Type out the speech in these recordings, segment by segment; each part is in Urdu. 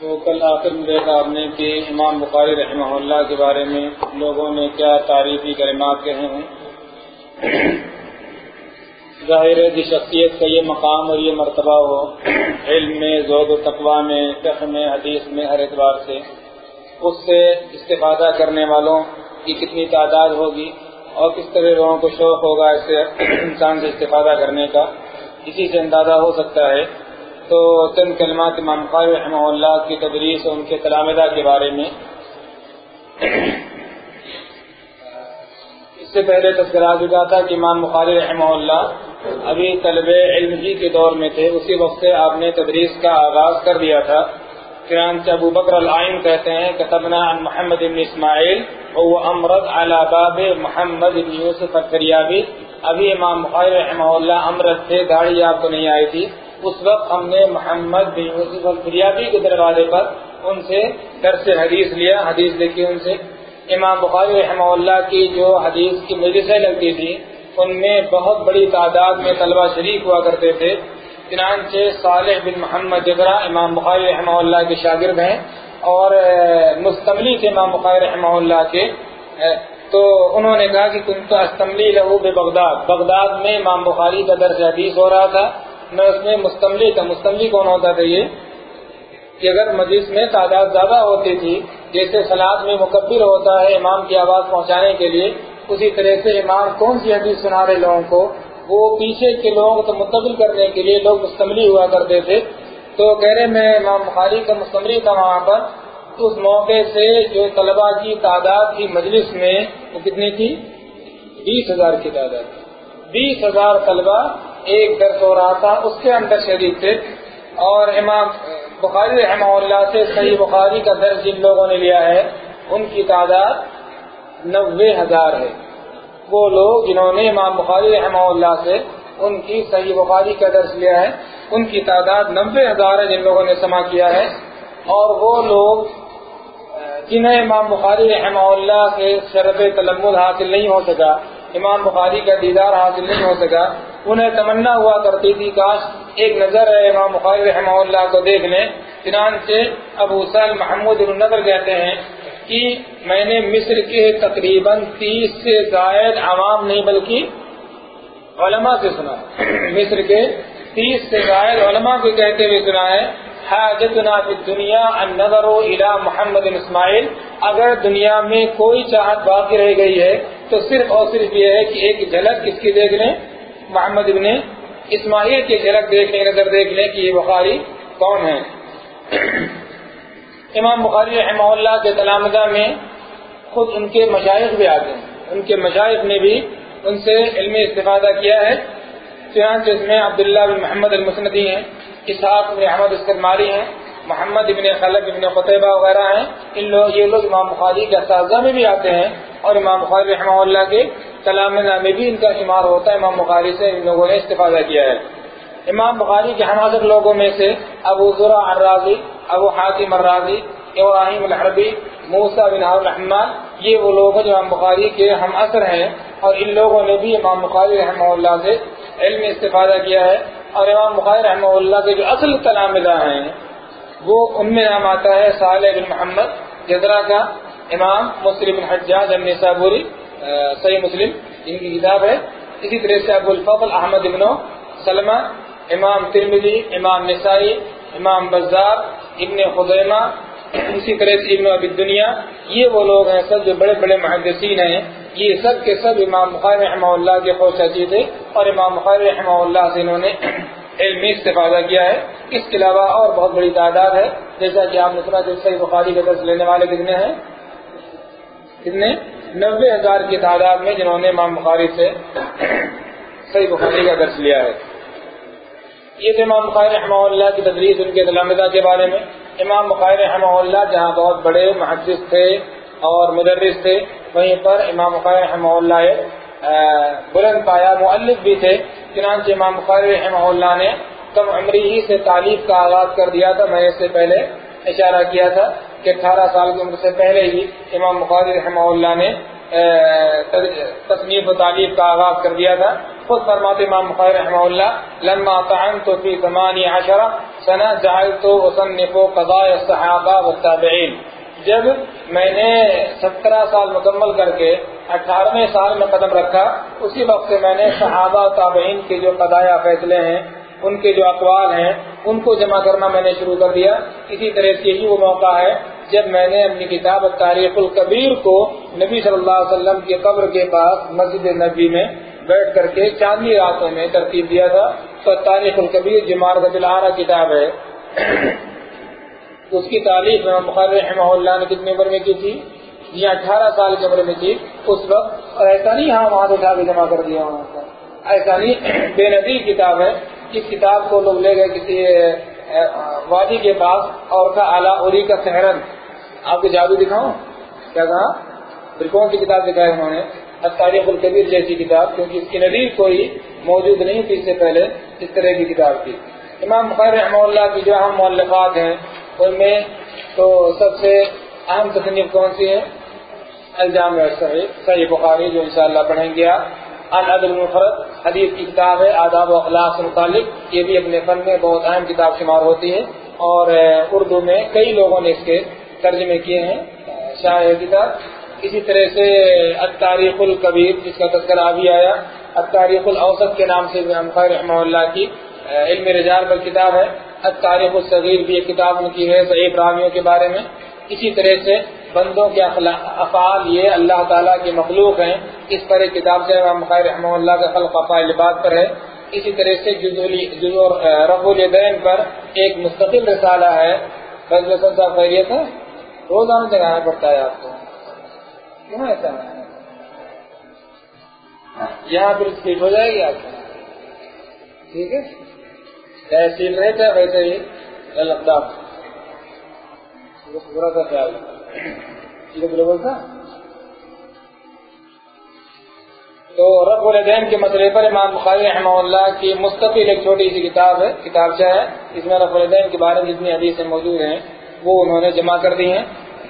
تو کل آخر میں دیکھا آپ نے کہ امام بخاری رحمہ اللہ کے بارے میں لوگوں نے کیا تعریفی کلمات کہے ہیں۔ ظاہر ہے جس شخصیت کا یہ مقام اور یہ مرتبہ ہو، علم میں زود و تقوا میں، فقہ میں، حدیث میں، ہر اعتبار سے، اس سے استفادہ کرنے والوں کی کتنی تعداد ہوگی۔ اور کس طرح لوگوں کو شوق ہوگا اس سے انسان سے استفادہ کرنے کا، اسی سے اندازہ ہو سکتا ہے۔ تو چند کلمات امام خار رحمہ اللہ کی تدریس اور ان کے تلامدہ کے بارے میں۔ اس سے پہلے تذکرہ چکا تھا کہ امام بخاری رحمہ اللہ ابھی طلب علم ہی کے دور میں تھے، اسی وقت سے آپ نے تدریس کا آغاز کر دیا تھا۔ چنانچہ ابو بکر العین کہتے ہیں، کتبنا عن محمد بن اسماعیل، وہ امرد علی باب محمد بن یوسف الفریابی. ابھی امام بخاری رحمہ اللہ امرد تھے گاڑی آپ کو نہیں آئی تھی۔ اس وقت ہم نے محمد بن یوسف الفریابی کے دروازے پر ان سے درس حدیث لیا، حدیث دیکھی ان سے۔ امام بخاری رحمہ اللہ کی جو حدیث کی مجلسیں لگتی تھی ان میں بہت بڑی تعداد میں طلبہ شریک ہوا کرتے تھے۔ چنانچہ صالح بن محمد جگرا امام بخاری رحمہ اللہ کے شاگرد ہیں اور مستملی تھے امام بخاری رحمہ اللہ کے تو انہوں نے کہا کہ تم تو استملی لہو بے بغداد بغداد میں امام بخاری کا درس حدیث ہو رہا تھا، میں اس میں مستملی تھا، مستملی کون ہوتا تھا یہ؟ کہ اگر مجلس میں تعداد زیادہ ہوتی تھی، جیسے سلاد میں مقبر ہوتا ہے امام کی آواز پہنچانے کے لیے، اسی طرح سے امام کون سی حدیث سنا رہے لوگوں کو؟ وہ پیچھے کے لوگوں کو متبل کرنے کے لیے لوگ مستملی ہوا کرتے تھے۔ تو کہہ رہے میں امام بخاری کا مستملی تھا وہاں پر۔ اس موقع سے جو طلبا کی تعداد تھی مجلس میں وہ کتنی تھی؟ بیس ہزار کی تعداد بیس ہزار طلبا ایک درس ہو رہا تھا، اس کے اندر شریک تھے۔ اور امام بخاری رحمہ اللہ سے صحیح بخاری کا درس جن لوگوں نے لیا ہے، ان کی تعداد نوے ہزار ہے۔ وہ لوگ جنہوں نے امام بخاری رحمہ اللہ سے ان کی صحیح بخاری کا درس لیا ہے، ان کی تعداد نبے ہزار ہے جن لوگوں نے سما کیا ہے۔ اور وہ لوگ، جنہیں امام بخاری رحمہ اللہ کے شرف تلمد حاصل نہیں ہو سکا، امام بخاری کا دیدار حاصل نہیں ہو سکا، انہیں تمنا ہوا کرتی تھی کاش ایک نظر ہے امام بخاری رحمہ اللہ کو دیکھ لیں چنانچہ ابو سال محمود النظر کہتے ہیں کہ میں نے مصر کے تقریباً تیس سے زائد عوام نہیں بلکہ علماء سے سنا مصر کے تیس سے زائد علماء کو کہتے ہوئے سنا ہے، حاجتنا فی دنیا النظر الى محمد اسماعیل۔ اگر دنیا میں کوئی چاہت باقی رہ گئی ہے، تو صرف اور صرف یہ ہے کہ ایک جھلک کس کی دیکھ لیں؟ محمد ابن اسماعیل کی جھلک دیکھ لیں، نظر دیکھ لیں کہ یہ بخاری کون ہے۔ امام بخاری رحمہ اللہ کے تلامدہ میں خود ان کے مشائق بھی آتے ہیں۔ ان کے مشائق نے بھی ان سے علمی استفادہ کیا ہے۔ چنانچہ اس میں عبداللہ بن محمد المسندی ہیں، اسحاق بن احمد استعماری ہیں، محمد ابن خلق ابن قطبہ وغیرہ ہیں۔ ان لوگ یہ لوگ امام بخاری کے اساتذہ میں بھی آتے ہیں اور امام بخاری رحمہ اللہ کے کلام میں بھی ان کا شمار ہوتا ہے۔ امام بخاری سے ان لوگوں نے استفادہ کیا ہے۔ امام بخاری کے ہمازر لوگوں میں سے ابو ذرا الرازی، ابو حاطم الرازی، ابراہیم الحربی موسا بن الرحمان یہ وہ لوگ ہیں جو امام بخاری کے ہم اثر ہیں اور ان لوگوں نے بھی امام بخاری رحمہ اللہ سے علم استفادہ کیا ہے اور امام بخاری رحمہ اللہ کے جو اصل تلامدہ ہیں، وہ ان میں نام آتا ہے صالح بن محمد، جدرا کا امام مسلم بن حجاج ابن صابوری صحیح مسلم، ان کی کتاب ہے۔ اسی طرح سے ابو الفضل احمد ابن سلمہ امام ترمدی امام نسائی، امام بزار، ابن خدیمہ اسی طرح سے ابن ابی دنیا یہ وہ لوگ ہیں سب جو بڑے بڑے محدثین ہیں، یہ سب کے سب امام بخاری رحمہ اللہ کے خوش عجیب تھے اور امام بخاری رحمہ اللہ سے انہوں نے علمی استفادہ کیا ہے۔ اس کے علاوہ اور بہت بڑی تعداد ہے، جیسا کہ آپ نے سنا کہ صحیح بخاری کا درس لینے والے کتنے ہیں؟ کتنے؟ نبے ہزار کی تعداد میں جنہوں نے امام بخاری سے صحیح بخاری کا درس لیا ہے۔ یہ تھے امام بخاری رحمہ اللہ کی تدریس ان کے تلامدہ کے بارے میں۔ امام بخاری رحمہ اللہ جہاں بہت بڑے محدث تھے اور مدرس تھے، وہیں پر امام بخاری رحمہ اللہ بلند پایا مؤلف بھی تھے۔ چنانچہ امام بخاری رحمہ اللہ نے کم عمری ہی سے تعلیف کا آغاز کر دیا تھا۔ میں اس سے پہلے اشارہ کیا تھا کہ اٹھارہ سال کی عمر سے پہلے ہی امام بخاری رحمہ اللہ نے تصنیف و تعلیف کا آغاز کر دیا تھا۔ خود فرماتے امام بخاری رحمہ اللہ، لما طعنت في ثمانية عشر سنة جعلت أصنف قضايا الصحابة والتابعين جب میں نے سترہ سال مکمل کر کے اٹھارہویں سال میں قدم رکھا، اسی وقت سے میں نے صحابہ تابعین کے جو قضایا فیصلے ہیں، ان کے جو اقوال ہیں، ان کو جمع کرنا میں نے شروع کر دیا۔ اسی طرح سے یہی وہ موقع ہے جب میں نے اپنی کتاب تاریخ القبیر کو نبی صلی اللہ علیہ وسلم کی قبر کے پاس مسجد نبی میں بیٹھ کر کے چاندنی راتوں میں ترتیب دیا تھا۔ تو تاریخ القبیر جمار جی العرا کتاب ہے۔ اس کی تعریف بخار رحمہ اللہ نے کتنی عمر میں کی تھی؟ یہ اٹھارہ سال کی عمر میں تھی۔ اس وقت اور ایسا نہیں ہاں وہاں اٹھا کے جمع کر دیا وہاں کا ایسا نہیں، بے نظیر کتاب ہے۔ اس کتاب کو لوگ لے گئے کسی وادی کے پاس۔ اور کا اعلیٰ اری کا سہرن۔ آپ کو جادو دکھاؤں؟ کیا کہا؟ برکوں کی کتاب دکھائی انہوں نے۔ تاریخ القبیر جیسی کتاب، کیونکہ اس کی نظیر کوئی موجود نہیں تھی اس سے پہلے اس طرح کی کتاب تھی۔ امام بخیر رحمہ اللہ کی جو اہم مولفات ہیں، ان میں تو سب سے اہم تصنیف کون سی ہے الجام صحیح بخاری جو انشاءاللہ پڑھیں گے العدل المفرد، حدیث کی کتاب ہے، آداب و اخلاق سے متعلق۔ یہ بھی اپنے فن میں بہت اہم کتاب شمار ہوتی ہے اور اردو میں کئی لوگوں نے اس کے ترجمے کیے ہیں، شاہ کتاب۔ اسی طرح سے التاریخ القبیر جس کا تذکرہ ابھی آیا، التاریخ الاوسط کے نام سے رحمہ اللہ کی علم رجال پر کتاب ہے۔ التاریخ الصغیر بھی ایک کتاب ان کی ہے، ضعیف رامیوں کے بارے میں۔ اسی طرح سے بندوں کے افعال یہ اللہ تعالیٰ کی مخلوق ہیں۔ اس پر ایک کتاب سے رحمہ اللہ کا خلق افعال بات پر ہے۔ اسی طرح سے رف الدین پر ایک مستقل رسالہ ہے۔ فضل صاحب خیریت ہے؟ روزانہ جگانا پڑتا ہے آپ کو۔ ایسا یہاں پھر اسپیڈ ہو جائے گی آپ ٹھیک ہے؟ چاہے سیل رہے ویسے ہی لداخ برا تھا خیال۔ بولتا تو رب الدین کے مسئلے پر امام بخاری رحمہ اللہ کی مستقل ایک چھوٹی سی کتاب ہے۔ کتاب چاہ ہے؟ اس میں رب الدین کے بارے میں جتنی حدیثیں موجود ہیں، وہ انہوں نے جمع کر دی ہیں۔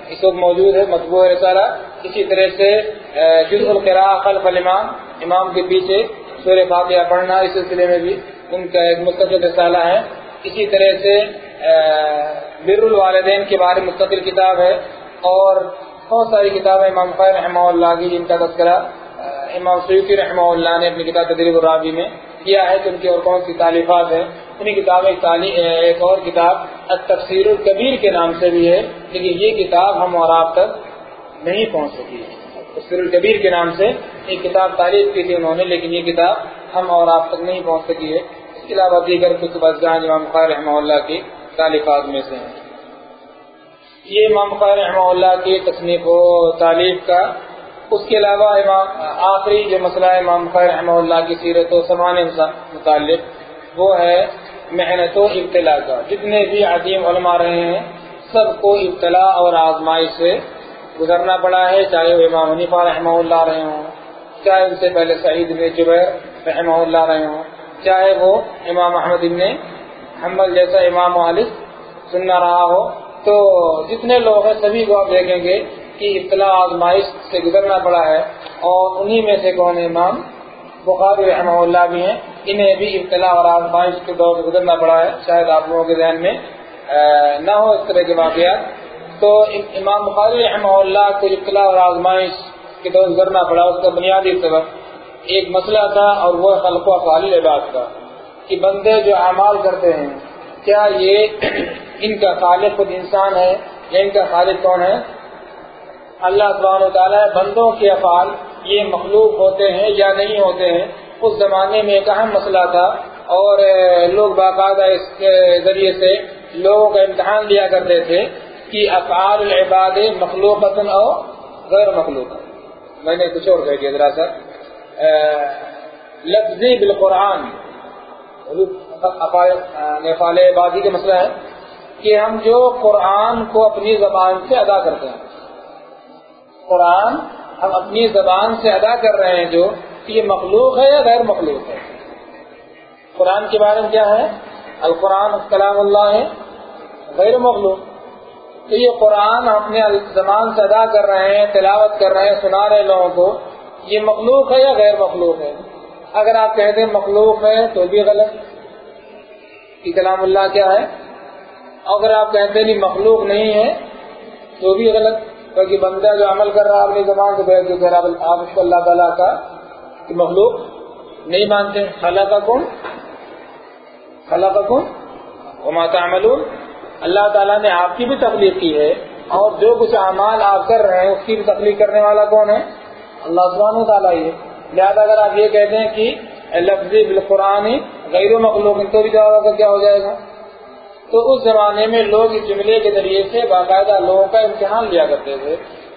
اس وقت موجود ہے مطبوع رسالہ اسی طرح سے جز القرا خلف الامام، امام کے پیچھے سور فاتحہ پڑھنا اس سلسلے میں بھی ان کا ایک مستقل رسالہ ہے۔ اسی طرح سے بر الوالدین کے بارے میں مستقل کتاب ہے اور بہت ساری کتابیں امام خیر رحمہ اللہ کی، جن کا تذکرہ امام سیوتی رحمہ اللہ نے اپنی کتاب تدریب الرابی میں کیا ہے کہ ان کی اور کون سی تعلیفات ہیں۔ انہیں کتاب ایک اور کتاب تفسیر الکبیر کے نام سے بھی ہے، لیکن یہ کتاب ہم اور آپ تک نہیں پہنچ سکی۔ تفسیر الکبیر کے نام سے ایک کتاب تعریف کی تھی انہوں نے، لیکن یہ کتاب ہم اور آپ تک نہیں پہنچ سکی ہے۔ اس کے علاوہ دیگر کتب ازگان امام خیر رحمہ اللہ کی تعلیفات میں سے ہیں۔ یہ امام خیر رحمہ اللہ کی تصنیف و تعلیف کا، اس کے علاوہ امام، آخری جو مسئلہ ہے امام خیر رحمہ اللہ کی سیرت و سمان متعلق، وہ ہے محنت و ابتلا کا۔ جتنے بھی عظیم علماء رہے ہیں، سب کو ابتلا اور آزمائش سے گزرنا پڑا ہے، چاہے وہ امام حنیفہ رحمہ اللہ رہے ہوں، چاہے ان سے پہلے سعید بن جبیر رحمہ اللہ رہے ہوں، چاہے وہ امام احمد ابن حمل جیسا امام والد سننا رہا ہو۔ تو جتنے لوگ ہیں، سبھی کو آپ دیکھیں گے کہ اطلاع آزمائش سے گزرنا پڑا ہے۔ اور انہی میں سے کون امام بخاری رحمہ اللہ بھی ہیں۔ انہیں بھی اطلاع اور آزمائش کے دور سے گزرنا پڑا ہے۔ شاید آپ لوگوں کے ذہن میں نہ ہو اس طرح کے واقعات۔ تو امام بخاری رحمہ اللہ کو اطلاع اور آزمائش کے دور گزرنا پڑا، اس کا بنیادی سبب ایک مسئلہ تھا اور وہ خلق و فعال عباد کا، کہ بندے جو اعمال کرتے ہیں، کیا یہ ان کا خالق خود انسان ہے یا ان کا خالق کون ہے؟ اللہ سبحانہ تعالیٰ بندوں کے افعال یہ مخلوق ہوتے ہیں یا نہیں ہوتے ہیں، اس زمانے میں ایک اہم مسئلہ تھا۔ اور لوگ باقاعدہ اس کے ذریعے سے لوگوں کا امتحان لیا کرتے تھے۔ کہ افعال العباد مخلوق اور غیر مخلوق میں نے کچھ اور کہہ دیا ذرا سا. لفظی بالقرآن. نفال عبادی کا مسئلہ ہے کہ ہم جو قرآن کو اپنی زبان سے ادا کرتے ہیں، قرآن ہم اپنی زبان سے ادا کر رہے ہیں جو یہ مخلوق ہے یا غیر مخلوق ہے. قرآن کے بارے میں کیا ہے؟ القرآن کلام اللہ ہے، غیر مخلوق. تو یہ قرآن اپنے زبان سے ادا کر رہے ہیں، تلاوت کر رہے ہیں، سنا رہے لوگوں کو، یہ مخلوق ہے یا غیر مخلوق ہے؟ اگر آپ کہتے ہیں مخلوق ہے تو بھی غلط۔ کہ کلام اللہ کیا ہے؟ اگر آپ کہتے ہیں مخلوق نہیں ہے تو بھی غلط۔ کیونکہ بندہ جو عمل کر رہا ہے اپنی زبان سے بیٹھ کے آپ اس کو اللہ تعالیٰ کا کہ مخلوق نہیں مانتے۔ خلا کا کون خلا کا کون وہ ماتا اللہ تعالیٰ نے آپ کی بھی تکلیف کی ہے اور جو کچھ اعمال آپ کر رہے ہیں، اس کی بھی تکلیف کرنے والا کون ہے؟ اللہ سبحانہ تعالیٰ ہی لہٰذا اگر آپ یہ کہتے ہیں کہ لفظی بالقرآن غیر و مخلوق تو بھی جواب کیا ہو جائے گا؟ تو اس زمانے میں لوگ اس جملے کے ذریعے سے باقاعدہ لوگوں کا امتحان لیا کرتے تھے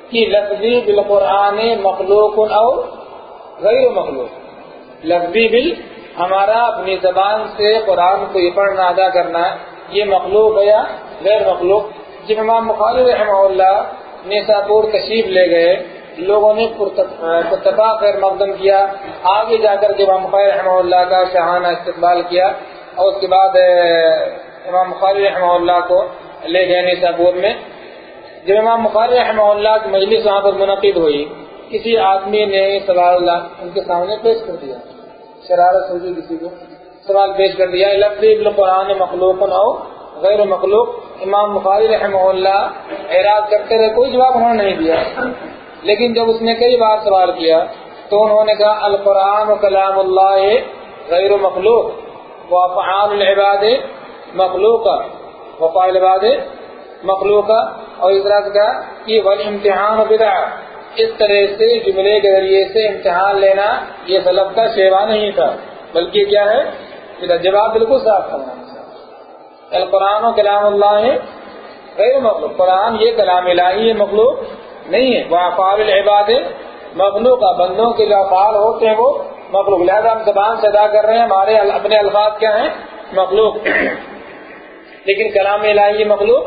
کہ لفظی بالقرآن مخلوق اور غیر مخلوق۔ لفظی بل ہمارا اپنی زبان سے قرآن کو یہ پڑھنا، ادا کرنا یہ مخلوق ہے یا غیر مخلوق؟ جب امام مخالف رحمہ اللہ نیسا پور تشریف لے گئے، لوگوں نے خیر مقدم کیا۔ آگے جا کر امام مخالف رحمہ اللہ کا شہانہ استقبال کیا اور اس کے بعد امام مخالف رحمہ اللہ کو لے گئے نیسا پور میں۔ جب امام مخالف رحمہ اللہ کی مجلس وہاں پر منعقد ہوئی، کسی آدمی نے سوال اللہ ان کے سامنے پیش کر دیا، شرارت ہوگی کسی کو؟ سوال پیش کر دیا لفظ قرآن مخلوق نو غیر مخلوق؟ امام بخاری رحمہ اللہ اعراض کرتے رہے کوئی جواب انہوں نے نہیں دیا۔ لیکن جب اس نے کئی بار سوال کیا تو انہوں نے کہا، القرآن و کلام اللہ غیر مخلوق و افعال العباد مخلوق وفال عباد مخلوق اور اس طرح کا کہ وہ امتحان بدا اس طرح سے جملے کے ذریعے سے امتحان لینا یہ سلب کا سیوا نہیں تھا، بلکہ کیا ہے؟ جواب بالکل صاف کرنا القرآن و کلام اللہ ہے غیر مخلوق۔ قرآن یہ کلام الہی مخلوق نہیں ہے۔ وہ افعال العباد مخلوق کا بندوں کے جو افعال ہوتے ہیں، وہ مخلوق۔ لہٰذا ہم زبان سے ادا کر رہے ہیں، ہمارے اپنے الفاظ کیا ہیں؟ مخلوق۔ لیکن کلام الہی مخلوق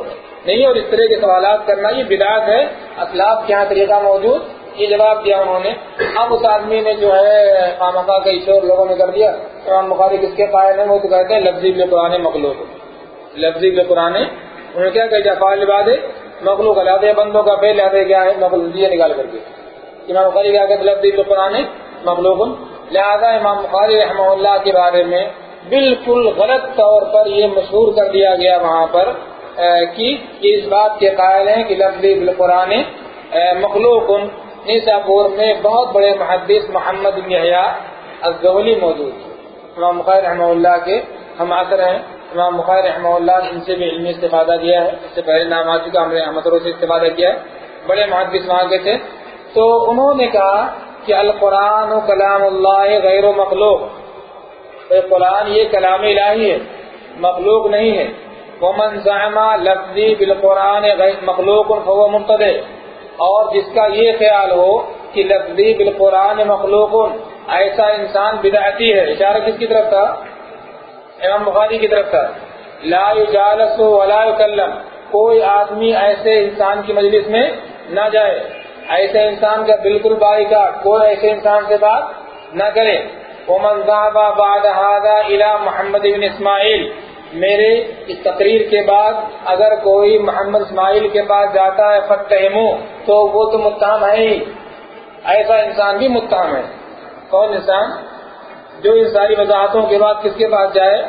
نہیں اور اس طرح کے سوالات کرنا یہ بدعت ہے۔ اسلاف کے یہاں طریقہ موجود یہ جواب دیا انہوں نے؟ اب اس آدمی نے جو ہے خامخا کا ایشور لوگوں نے کر دیا۔ امام بخاری کس کے قائل ہیں وہ تو کہتے ہیں لفظی پرانے مخلوق لفظی کے پرانے انہوں نے کیا کہ فال لباد مخلوق اللہ بندوں کا پہ لہٰذا کیا ہے؟ مخلوق یہ نکال کر کے۔ امام بخاری کیا کہتے لفظی کے پرانے مخلوق لہذا امام بخاری رحمہ اللہ کے بارے میں بالکل غلط طور پر یہ مشہور کر دیا گیا وہاں پر کہ اس بات کے قائل ہیں کہ لفظی بالقرآن مخلوق نیسا پور میں بہت بڑے محدث محمد الزولی موجود امام بخاری رحمہ اللہ کے ہم آخر ہیں۔ امام بخار رحمہ اللہ نے ان سے بھی علمی استفادہ کیا ہے۔ اس سے پہلے نام آ چکا، ہم نے احمد سے استفادہ کیا ہے۔ بڑے محدث وہاں کے تھے۔ تو انہوں نے کہا کہ القرآن و کلام اللہ غیر و مخلوق قرآن، یہ کلام الہی ہے، مخلوق نہیں ہے۔ ومن زعما لفظی بالقرآن غیر مخلوق فهو اور جس کا یہ خیال ہو کہ لفظی بالقرآن مخلوق ایسا انسان بدعتی ہے، اشارہ کس کی طرف تھا؟ امام بخاری کی طرف لا يجالس ولا يكلم کوئی آدمی ایسے انسان کی مجلس میں نہ جائے۔ ایسے انسان کا بالکل بائی کا کوئی ایسے انسان سے بات نہ کرے۔ ومن ذهب بعد هذا الى محمد بن اسماعیل میرے اس تقریر کے بعد اگر کوئی محمد اسماعیل کے پاس جاتا ہے فتح تو وہ تو متہم ہے ہی۔ ایسا انسان بھی متہم ہے۔ کون انسان؟ جو ان ساری وضاحتوں کے بعد کس کے پاس جائے؟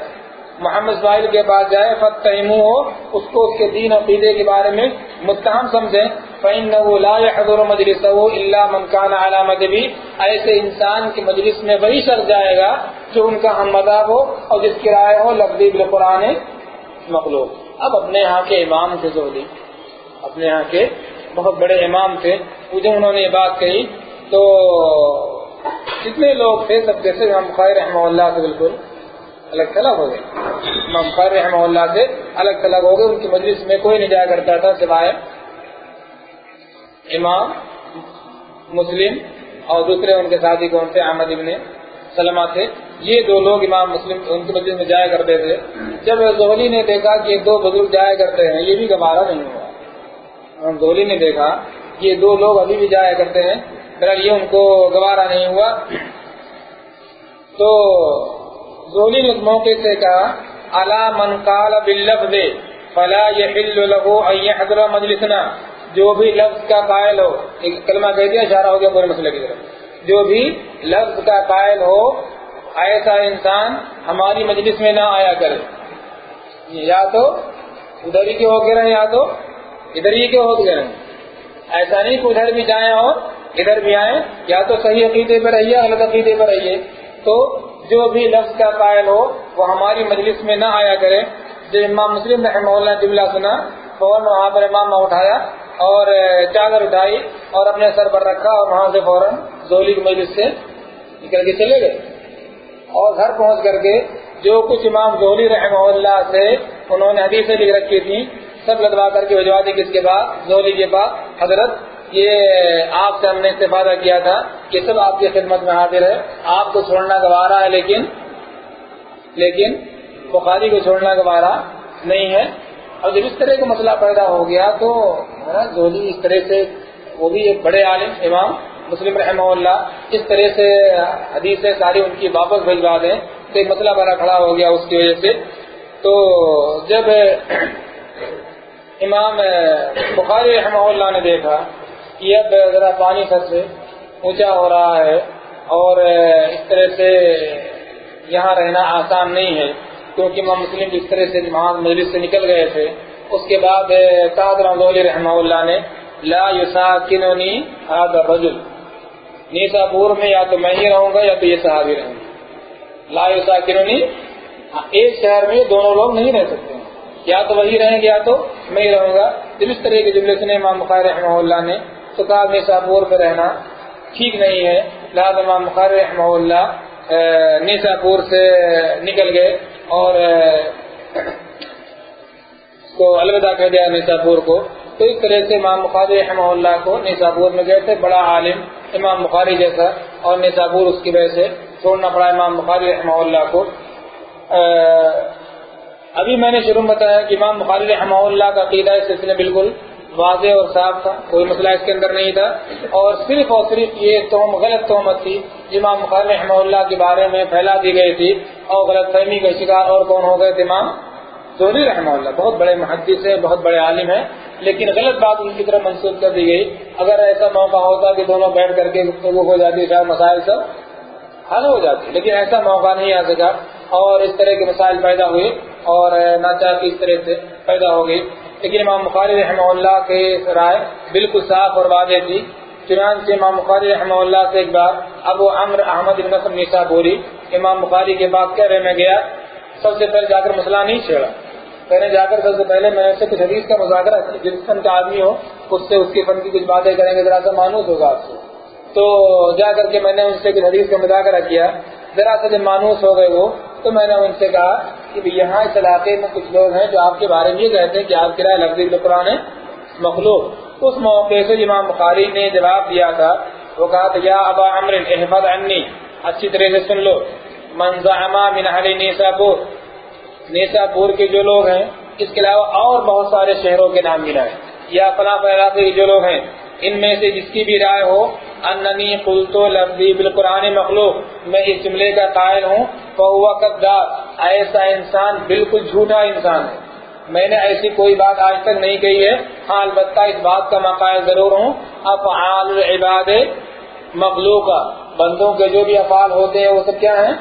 محمد اسماعیل کے پاس جائے فتح ہو، اس کو اس کے دین عقیدے کے بارے میں متہم سمجھیں۔ حضور مجلس اللہ منکان علامت بھی ایسے انسان کی مجلس میں وہی شخص جائے گا جو ان کا ہم مذہب ہو اور جس کی رائے ہو، لفظی قرآن مخلوق۔ اب اپنے یہاں کے امام تھے زہدی اپنے یہاں کے بہت بڑے امام تھے۔ مجھے انہوں نے یہ بات کہی۔ تو جتنے لوگ تھے سب جیسے ہم خیر رحمہ اللہ سے بالکل الگ تھلگ ہو گئے۔ امام خیر رحمہ اللہ سے الگ تھلگ ہو گئے۔ ان کی مجلس میں کوئی نہیں جایا کرتا تھا سوائے امام، مسلم اور دوسرے ان کے ساتھی کون سے احمد ابن سلمہ تھے۔ یہ دو لوگ امام مسلم ان کی مسجد میں جایا کرتے تھے۔ جب زہلی نے دیکھا کہ دو بزرگ جایا کرتے ہیں، یہ بھی گوارا نہیں ہوا۔ زہلی نے دیکھا یہ دو لوگ ابھی بھی جایا کرتے ہیں، بہرحال یہ ان کو گوارا نہیں ہوا۔ تو زہلی نے اس موقع سے کہا اللہ من قال باللفظ فلا يحل له ان يحضر مجلسنا. جو بھی لفظ کا قائل ہو، ایک کلمہ کہہ دیا، اشارہ ہو گیا پورے مسئلے کی طرف۔ جو بھی لفظ کا قائل ہو ایسا انسان ہماری مجلس میں نہ آیا کرے۔ یا تو ادھر ہی کے ہو کے رہے یا تو ادھر ہی کے ہو کے رہے ایسا نہیں کہ ادھر بھی جائیں اور ادھر بھی آئیں۔ یا تو صحیح عقیدے پہ رہیے، غلط عقیدے پہ رہیے۔ تو جو بھی لفظ کا قائل ہو، وہ ہماری مجلس میں نہ آیا کرے۔ جو امام مسلم رحمہ اللہ جملہ سنا، فوراً وہاں پر امام نے اٹھایا اور چادر اٹھائی اور اپنے سر پر رکھا اور وہاں سے فوراً زولی کی مجلس سے نکل کے چلے گئے۔ اور گھر پہنچ کر کے جو کچھ امام زہلی رحمہ اللہ سے انہوں نے حدیثیں لکھ رکھی تھی، سب لگوا کر کے بھجوا دی کس کے بعد؟ زہلی کے بعد۔ حضرت، یہ آپ سے ہم نے استفادہ کیا تھا یہ سب آپ کی خدمت میں حاضر ہے آپ کو چھوڑنا گوارا ہے لیکن لیکن بخاری کو چھوڑنا گوارا نہیں ہے۔ اور جب اس طرح کا مسئلہ پیدا ہو گیا تو زہلی اس طرح سے، وہ بھی ایک بڑے عالم امام مسلم رحمہ اللہ اس طرح سے حدیثیں ساری ان کی واپس بھجوا دیں تو ایک مسئلہ بڑا کھڑا ہو گیا اس کی وجہ سے۔ تو جب امام بخاری رحمہ اللہ نے دیکھا کہ اب ذرا پانی سب سے اونچا ہو رہا ہے اور اس طرح سے یہاں رہنا آسان نہیں ہے، کیونکہ امام مسلم اس طرح سے وہاں مجلس سے نکل گئے تھے، اس کے بعد سعد رحمۃ رحمہ اللہ نے لا یوساکنونی هذا الرجل۔ نیسا پور میں یا تو میں ہی رہوں گا یا تو یہ صحابی رہیں گے۔ لا یوساکنونی ہاں، ایک شہر میں دونوں لوگ نہیں رہ سکتے۔ یا تو وہی رہیں گے یا تو میں ہی رہوں گا۔ جب اس طرح کے جملے سنے امام بخار رحمہ اللہ نے، تو کہا نیسا پور میں رہنا ٹھیک نہیں ہے۔ لہٰذا امام بخار رحمہ اللہ نیسا پور سے نکل گئے اور کو الوداع کر دیا نیسا پور کو۔ تو اس طرح سے امام بخاری رحمہ اللہ کو نیسابور میں گئے تھے، بڑا عالم امام بخاری جیسا، اور نیسابور اس کی وجہ سے چھوڑنا پڑا امام بخاری رحمہ اللہ کو۔ ابھی میں نے شروع میں بتایا کہ امام بخاری رحمہ اللہ کا عقیدہ اس سلسلے بالکل واضح اور صاف تھا، کوئی مسئلہ اس کے اندر نہیں تھا۔ اور صرف اور صرف یہ توم غلط تہمت تھی امام بخاری رحمہ اللہ کے بارے میں پھیلا دی گئی تھی، اور غلط فہمی کا شکار اور کون ہو گئے تھے امام زہری رحمہ اللہ۔ بہت بڑے محدث ہے بہت بڑے عالم ہیں۔ لیکن غلط بات ان کی طرف منسوخ کر دی گئی۔ اگر ایسا موقع ہوتا کہ دونوں بیٹھ کر کے گفتگو ہو جاتی، شاید مسائل سب حل ہو جاتے۔ لیکن ایسا موقع نہیں آ سکا۔ اور اس طرح کے مسائل پیدا ہوئے اور نہ اس طرح سے پیدا ہو گئی لیکن امام بخاری رحمہ اللہ کے رائے بالکل صاف اور واضح تھی۔ چنانچہ امام بخاری رحمہ اللہ سے ایک بار ابو امر احمد نسم نیسا بوری۔ امام بخاری کے بعد کہہ میں گیا، سب سے پہلے جا کر مسئلہ نہیں چھیڑا۔ پہلے جا کر سب سے پہلے میں سے کچھ حدیث کا مذاکرہ جس فن کا آدمی ہو، اس سے اس کی فن کی کچھ باتیں کریں گے، ذرا سا مانوس ہوگا آپ سے تو جا کر کے میں نے ان سے کچھ حدیث کا مذاکرہ کیا، ذرا سا جب مانوس ہو گئے وہ، تو میں نے ان سے کہا کہ یہاں اس علاقے میں کچھ لوگ ہیں جو آپ کے بارے میں یہ کہتے ہیں کہ آپ کرایہ لفظ قرآن ہے، مخلوق۔ اس موقع سے جی امام بخاری نے جواب دیا تھا، وہ کہا تھا، یا ابا امر احمد انی، اچھی طرح سے سن لو۔ منظامہ من نیسا پور نیسا پور کے جو لوگ ہیں، اس کے علاوہ اور بہت سارے شہروں کے نام ملا ہے یا فلاں علاقے کے جو لوگ ہیں، ان میں سے جس کی بھی رائے ہو، اننی قلتو لفظی بالقرآن مخلوق، میں اس جملے کا قائل ہوں، فہو قدار، ایسا انسان بالکل جھوٹا انسان ہے۔ میں نے ایسی کوئی بات آج تک نہیں کہی ہے۔ ہاں البتہ اس بات کا مقاعد ضرور ہوں۔ افعال العباد مخلوق بندوں کے جو بھی افعال ہوتے ہیں، وہ سب کیا ہیں؟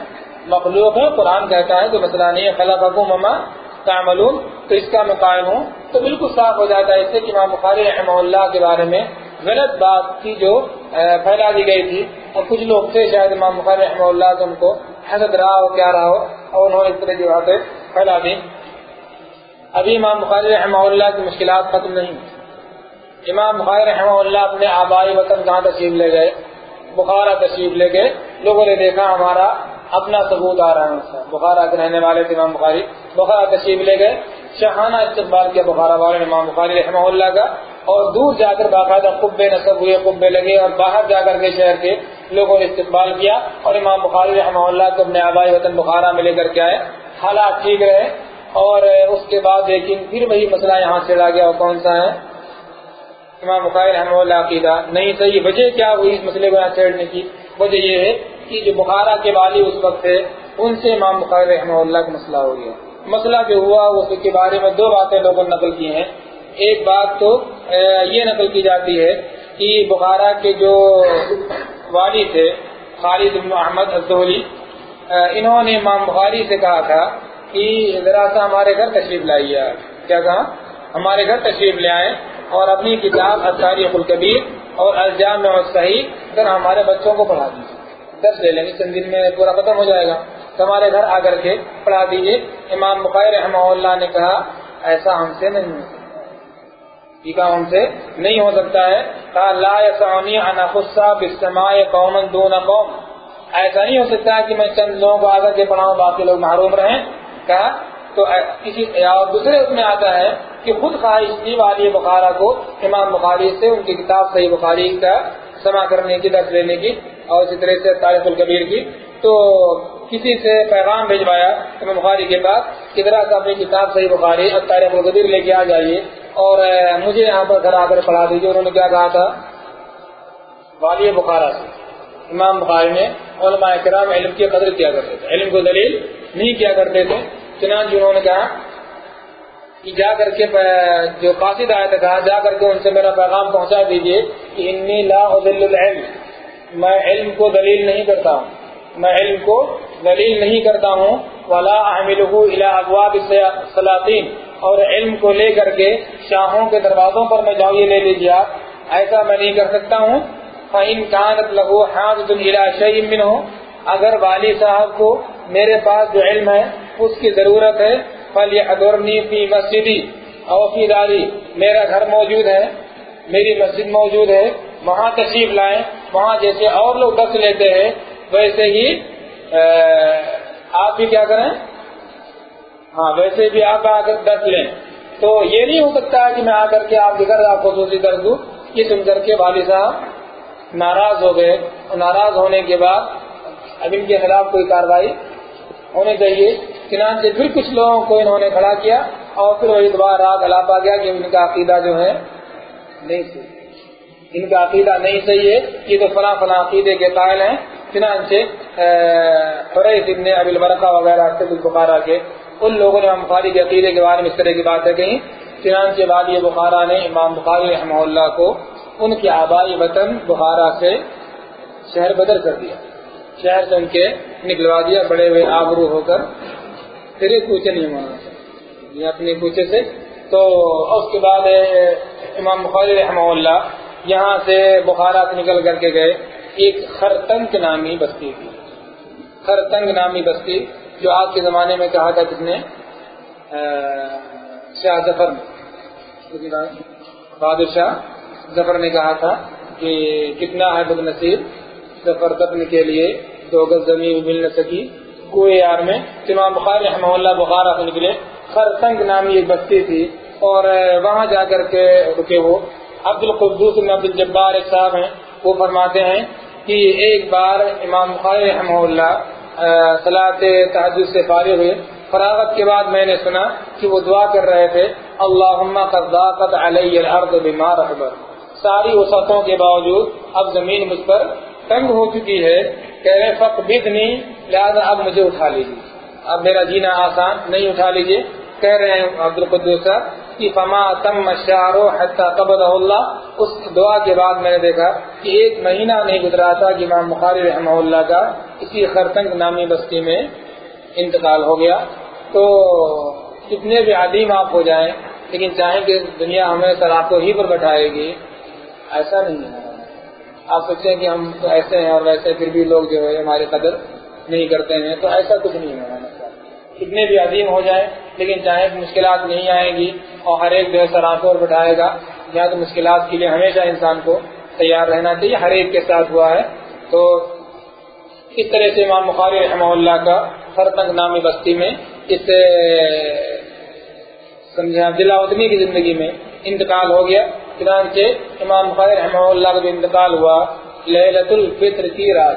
مخلوق ہے قرآن کہتا ہے تو مسئلہ نہیں ہے خلا مما تعملون، تو اس کا میں قائم ہوں۔ تو بالکل صاف ہو جاتا ہے اس سے کہ امام بخاری رحمہ اللہ کے بارے میں غلط بات تھی جو پھیلا دی گئی تھی۔ اور کچھ لوگ تھے شاید امام بخاری رحمہ اللہ سے ان کو حضرت رہا ہو، کیا رہا ہو، اور انہوں نے اس طرح کی باتیں پھیلا دی ابھی امام بخاری رحمہ اللہ کی مشکلات ختم نہیں۔ امام بخاری رحمہ اللہ اپنے آبائی وطن کہاں تشریف لے گئے، بخارا تشریف لے گئے، لوگوں نے دیکھا ہمارا اپنا ثبوت آ رہا ہے بخارا کے رہنے والے تھے امام بخاری۔ بخارا تشریف لے گئے۔ شہانہ استقبال کیا بخارا والے امام بخاری رحمہ اللہ کا۔ اور دور جا کر باقاعدہ قبے نصب ہوئے، قبے لگے اور باہر جا کر کے شہر کے لوگوں نے استقبال کیا۔ اور امام بخاری رحمہ اللہ کو اپنے آبائی وطن بخارا میں لے کر کے آئے۔ حالات ٹھیک رہے۔ اور اس کے بعد لیکن پھر وہی مسئلہ یہاں چلا گیا۔ اور کون سا ہے؟ امام بخاری رحمہ اللہ عقیدہ۔ نہیں، صحیح۔ وجہ کیا ہوئی اس مسئلے کو یہاں چھیڑنے کی؟ وجہ یہ ہے کہ جو بخارا کے والی اس وقت تھے ان سے امام بخاری رحمہ اللہ کا مسئلہ ہو گیا۔ مسئلہ جو ہوا اس کے بارے میں دو باتیں لوگوں نے نقل کی ہیں۔ ایک بات تو یہ نقل کی جاتی ہے کہ بخارا کے جو والی تھے، خالد بن احمد الزہلی انہوں نے امام بخاری سے کہا تھا کہ ذرا سا ہمارے گھر تشریف لائیے کیا کہا؟ ہمارے گھر تشریف لے آئیں اور اپنی کتاب تاریخ القبیر اور الجام اور صحیح ذرا ہمارے بچوں کو پڑھا دیجیے درس لے لیں گے، چند دن میں پورا ختم ہو جائے گا۔ تو ہمارے گھر آ کر کے پڑھا دیجیے امام بخیر رحمہ اللہ نے کہا، ایسا ہم سے نہیں ہو سکتا۔ ہم سے نہیں ہو سکتا ہے۔ کہا لا یسعنی انا خصہ باستماع قوم دون قوم۔ ایسا نہیں ہو سکتا کہ میں چند لوگوں کو آ کے پڑھاؤں، باقی لوگ محروم رہیں۔ کہا، تو کسی اور دوسرے اس میں آتا ہے کہ خود خواہش تھی، والی بخارا کو امام بخاری سے، ان کی کتاب صحیح بخاری کا سما کرنے کی، درس لینے کی۔ اور اسی طرح سے تاریخ القبیر کی۔ تو کسی سے پیغام بھیجوایا امام بخاری کے پاس کدرا سے اپنی کتاب صحیح بخاری اور تاریخ القبیر لے کے آ جائیے اور مجھے یہاں پر گھر آ کر پڑھا دیجیے انہوں نے کیا کہا تھا۔ والی بخارا سے۔ امام بخاری نے علماء کرام علم کی قدر کیا کرتے تھے۔ علم کو دلیل نہیں کیا کرتے تھے۔ چنانچہ انہوں نے کہا کہ جا کر کے جو قاصد آیا تھا، کہا جا کر کے ان سے میرا پیغام پہنچا دیجیے کہ انی لا العلم۔ میں علم کو دلیل نہیں کرتا ہوں۔ میں علم کو دلیل نہیں کرتا ہوں۔ ولا احمل ابواب سلاطین اور علم کو لے کر کے شاہوں کے دروازوں پر میں جاؤ یہ لے لیجیے آپ۔ ایسا میں نہیں کر سکتا ہوں۔ فعین کانت لگو حاض شعیم ہو اگر والی صاحب کو میرے پاس جو علم ہے، اس کی ضرورت ہے پھل یہ ادورنی فی مسجدی۔ اور فی داری۔ میرا گھر موجود ہے، میری مسجد موجود ہے۔ وہاں تشریف لائیں۔ وہاں جیسے اور لوگ دس لیتے ہیں، ویسے ہی آپ بھی کیا کریں؟ ہاں ویسے بھی آپ آ کر دس لیں۔ تو یہ نہیں ہو سکتا کہ میں آ کر کے آپ کے گھر آپ خصوصی درد دوں۔ یہ سن کر کے والد صاحب ناراض ہو گئے۔ ناراض ہونے کے بعد اب ان کے خلاف کوئی کاروائی ہونے چاہیے۔ چنانچہ پھر کچھ لوگوں کو انہوں نے کھڑا کیا اور پھر وہی دوبارہ رات الاپا گیا کہ ان کا عقیدہ جو ہے نہیں صحیح۔ ان کا عقیدہ نہیں صحیح ہے، یہ تو فلاں فلاں عقیدے کے قائل ہیں۔ چنانچہ فریح ابن ابل البرقہ وغیرہ سے بخارا کے، ان لوگوں نے بخاری کے عقیدے کے بارے میں اس طرح کی باتیں کہیں۔ چنانچہ والی بخارا نے امام بخاری رحمہ اللہ کو ان کے آبائی وطن بخارا سے شہر بدر کر دیا۔ شہر سے ان کے نکلوا دیا، بڑے ہوئے آبرو ہو کر۔ پھر یہ کوچے نہیں مانا۔ یہ اپنے کوچے سے۔ تو اس کے بعد امام بخاری رحمہ اللہ یہاں سے بخارا سے نکل کر کے گئے، ایک خرتنگ نامی بستی تھی۔ خرتنگ نامی بستی جو آج کے زمانے میں کہا تھا کس نے شاہ ظفر بہادر شاہ ظفر نے کہا تھا کہ کتنا ہے بد نصیب سفر دفن کے لیے دو گز زمین مل نہ سکی۔ کوئے یار میں امام بخار رحمہ اللہ بخارا سے نکلے۔ خرسنگ نامی ایک بستی تھی اور وہاں جا کر کے رکے وہ عبد القدوس عبد الجبار ایک صاحب ہیں، وہ فرماتے ہیں کہ ایک بار امام بخار رحمہ اللہ صلاح تحجد سے فارغ ہوئے۔ فراغت کے بعد میں نے سنا کہ وہ دعا کر رہے تھے اللہ قد علیہ الارض بیمار ساری وسعتوں کے باوجود اب زمین مجھ پر تنگ ہو چکی ہے، کہہ رہے فق بدنی لہٰذا اب مجھے اٹھا لیجیے اب میرا جینا آسان، نہیں اٹھا لیجیے کہہ رہے ہیں عبد القدوس کہ فما تم شارو حتیٰ قبل اللہ اس دعا کے بعد میں نے دیکھا کہ ایک مہینہ نہیں گزرا تھا کہ امام بخاری رحمہ اللہ کا اسی خرتنگ نامی بستی میں انتقال ہو گیا۔ تو کتنے بھی عدیم آپ ہو جائیں، لیکن چاہیں کہ دنیا ہمیں سراپوں ہی پر بٹھائے گی، ایسا نہیں ہے۔ آپ سوچیں کہ ہم تو ایسے ہیں اور ویسے پھر بھی لوگ جو ہے ہماری قدر نہیں کرتے ہیں، تو ایسا کچھ نہیں ہے۔ کتنے بھی عظیم ہو جائیں لیکن چاہے مشکلات نہیں آئیں گی اور ہر ایک جو ہے سراسور بٹھائے گا جہاں تو مشکلات کے لیے ہمیشہ انسان کو تیار رہنا چاہیے، ہر ایک کے ساتھ ہوا ہے۔ تو اس طرح سے امام بخاری رحمہ اللہ کا فرتنگ نامی بستی میں اس سے سمجھا ودنی کی زندگی میں انتقال ہو گیا۔ چنانچہ امام بخاری رحمہ اللہ کا جو انتقال ہوا للت الفطر کی رات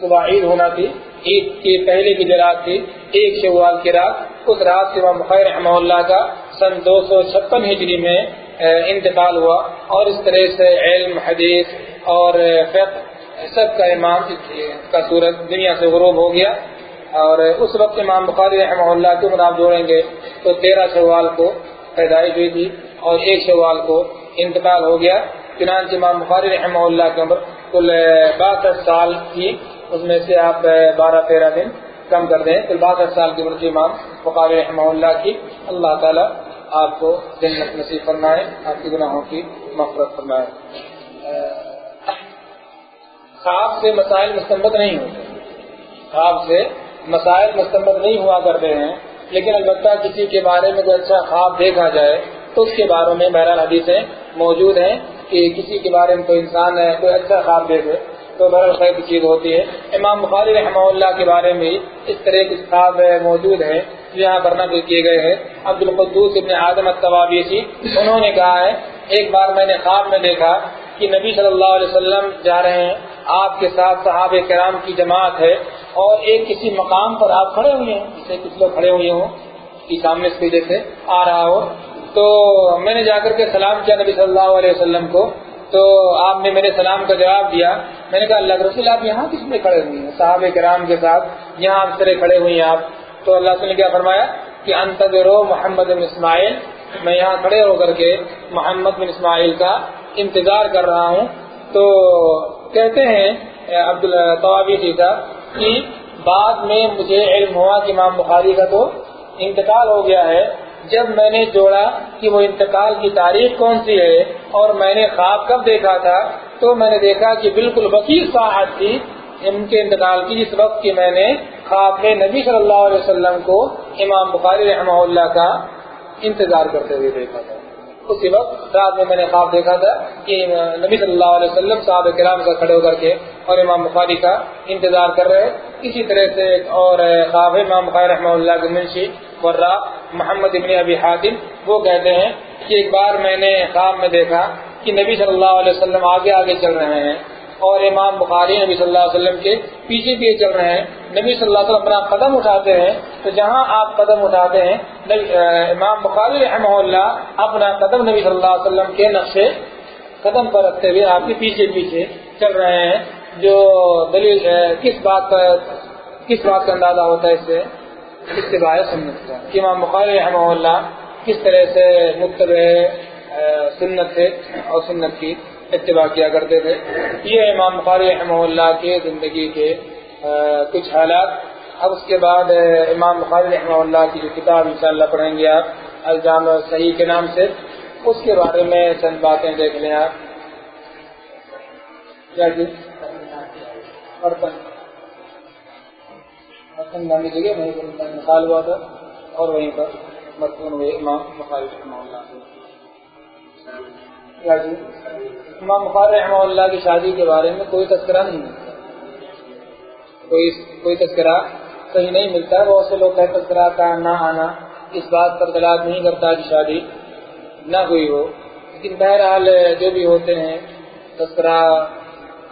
صبح عید ہونا تھی۔ عید کی پہلے کی جو رات تھی، ایک شوال کی رات۔ اس رات سے امام بخاری رحمہ اللہ کا سن دو سو چھپن ہجری میں انتقال ہوا۔ اور اس طرح سے علم، حدیث اور فقہ سب کا امام کا صورت دنیا سے غروب ہو گیا۔ اور اس وقت امام بخاری رحمہ اللہ کے عمر آپ جوڑیں گے تو تیرہ شوال کو پیدائش ہوئی تھی اور ایک شوال کو انتقال ہو گیا۔ چنانچہ امام بخاری رحمہ اللہ کے عمر کل باسٹھ سال کی اس میں سے آپ بارہ تیرہ دن کم کر دیں۔ پھر باسٹھ سال کی عمر کے امام فقار رحمہ اللہ کی۔ اللہ تعالیٰ آپ کو جنت نصیب فرمائے، آپ کی گناہوں کی مفرت فرمائے۔ خواب سے مسائل مستمت نہیں ہوتے۔ خواب سے مسائل مستمت نہیں ہوا کرتے ہیں، لیکن البتہ کسی کے بارے میں کوئی اچھا خواب دیکھا جائے، تو اس کے بارے میں بہرحال حدیثیں موجود ہیں کہ کسی کے بارے میں کوئی انسان ہے، کوئی اچھا خواب دیکھے۔ تو بہرحال خیر کی چیز ہوتی ہے۔ امام بخاری رحمہ اللہ کے بارے میں اس طرح کے خواب موجود ہیں جو یہاں پر نقل کیے گئے ہیں۔ عبد القدوس ابن اعظم الطوابی تھی انہوں نے کہا ہے، ایک بار میں نے خواب میں دیکھا کہ نبی صلی اللہ علیہ وسلم جا رہے ہیں۔ آپ کے ساتھ صحاب کرام کی جماعت ہے اور ایک کسی مقام پر آپ کھڑے ہوئے ہیں جسے کچھ لوگ کھڑے ہوئے ہوں۔ کہ سامنے سے جیسے آ رہا ہو۔ تو میں نے جا کر کے سلام کیا نبی صلی اللہ علیہ وسلم کو۔ تو آپ نے میرے سلام کا جواب دیا۔ میں نے کہا، اللہ رسول، آپ یہاں کس میں کھڑے ہوئے ہیں؟ صحاب کرام کے ساتھ یہاں آپ سرے کھڑے ہوئے ہیں آپ۔ تو اللہ نے کیا فرمایا؟ کہ انتظر محمد بن اسماعیل۔ میں یہاں کھڑے ہو کر کے محمد بن اسماعیل کا انتظار کر رہا ہوں۔ تو کہتے ہیں عبد الطوابی جی کا کہ بعد میں مجھے علم ہوا کہ امام بخاری کا تو انتقال ہو گیا ہے۔ جب میں نے جوڑا کہ وہ انتقال کی تاریخ کون سی ہے اور میں نے خواب کب دیکھا تھا، تو میں نے دیکھا کہ بالکل وکیل ساحت تھی ان کے انتقال کی، جس وقت کی میں نے خواب میں نبی صلی اللہ علیہ وسلم کو امام بخاری رحمہ اللہ کا انتظار کرتے ہوئے دیکھا تھا۔ اسی وقت رات میں میں نے خواب دیکھا تھا کہ نبی صلی اللہ علیہ وسلم صاحب کرام سے کھڑے ہو کر کے اور امام بخاری کا انتظار کر رہے۔ اسی طرح سے اور خواب ہے، امام بخاری رحمہ اللہ کے منشی ورا محمد ابن ابی حاتم، وہ کہتے ہیں کہ ایک بار میں نے خواب میں دیکھا کہ نبی صلی اللہ علیہ وسلم آگے آگے چل رہے ہیں اور امام بخاری نبی صلی اللہ علیہ وسلم کے پیچھے پیچھے چل رہے ہیں۔ نبی صلی اللہ علیہ وسلم اپنا قدم اٹھاتے ہیں، تو جہاں آپ قدم اٹھاتے ہیں امام بخاری رحمہ اللہ اپنا قدم نبی صلی اللہ علیہ وسلم کے نقشے قدم پر رکھتے ہوئے آپ کے پیچھے پیچھے چل رہے ہیں۔ جو دلیل کس بات کا کس بات کا اندازہ ہوتا ہے اس سے؟ اس سے باعث سنت کا۔ امام بخاری رحمہ اللہ کس طرح سے مختلف سنت ہے اور سنت کی اتباع کیا کرتے تھے۔ یہ امام بخاری رحمہ اللہ کے زندگی کے کچھ حالات۔ اب اس کے بعد امام بخاری رحمہ اللہ کی جو کتاب انشاءاللہ پڑھیں گے آپ الجام صحیح کے نام سے۔ اس کے بارے میں چند باتیں دیکھ لیں آپ۔ کیا جی برتن برتن گاندھی جگہ وہیں پر مثال ہوا تھا اور وہیں پر مرتون ہوئے امام بخاری رحمہ اللہ کیا جی امام بخار رحمہ اللہ کی شادی کے بارے میں کوئی تذکرہ نہیں ملتا۔ کوئی کوئی تذکرہ کہیں نہیں ملتا۔ بہت سے لوگ تذکرہ کا نہ آنا اس بات پر دلال نہیں کرتا کہ شادی نہ کوئی ہو۔ لیکن بہرحال جو بھی ہوتے ہیں، تذکرہ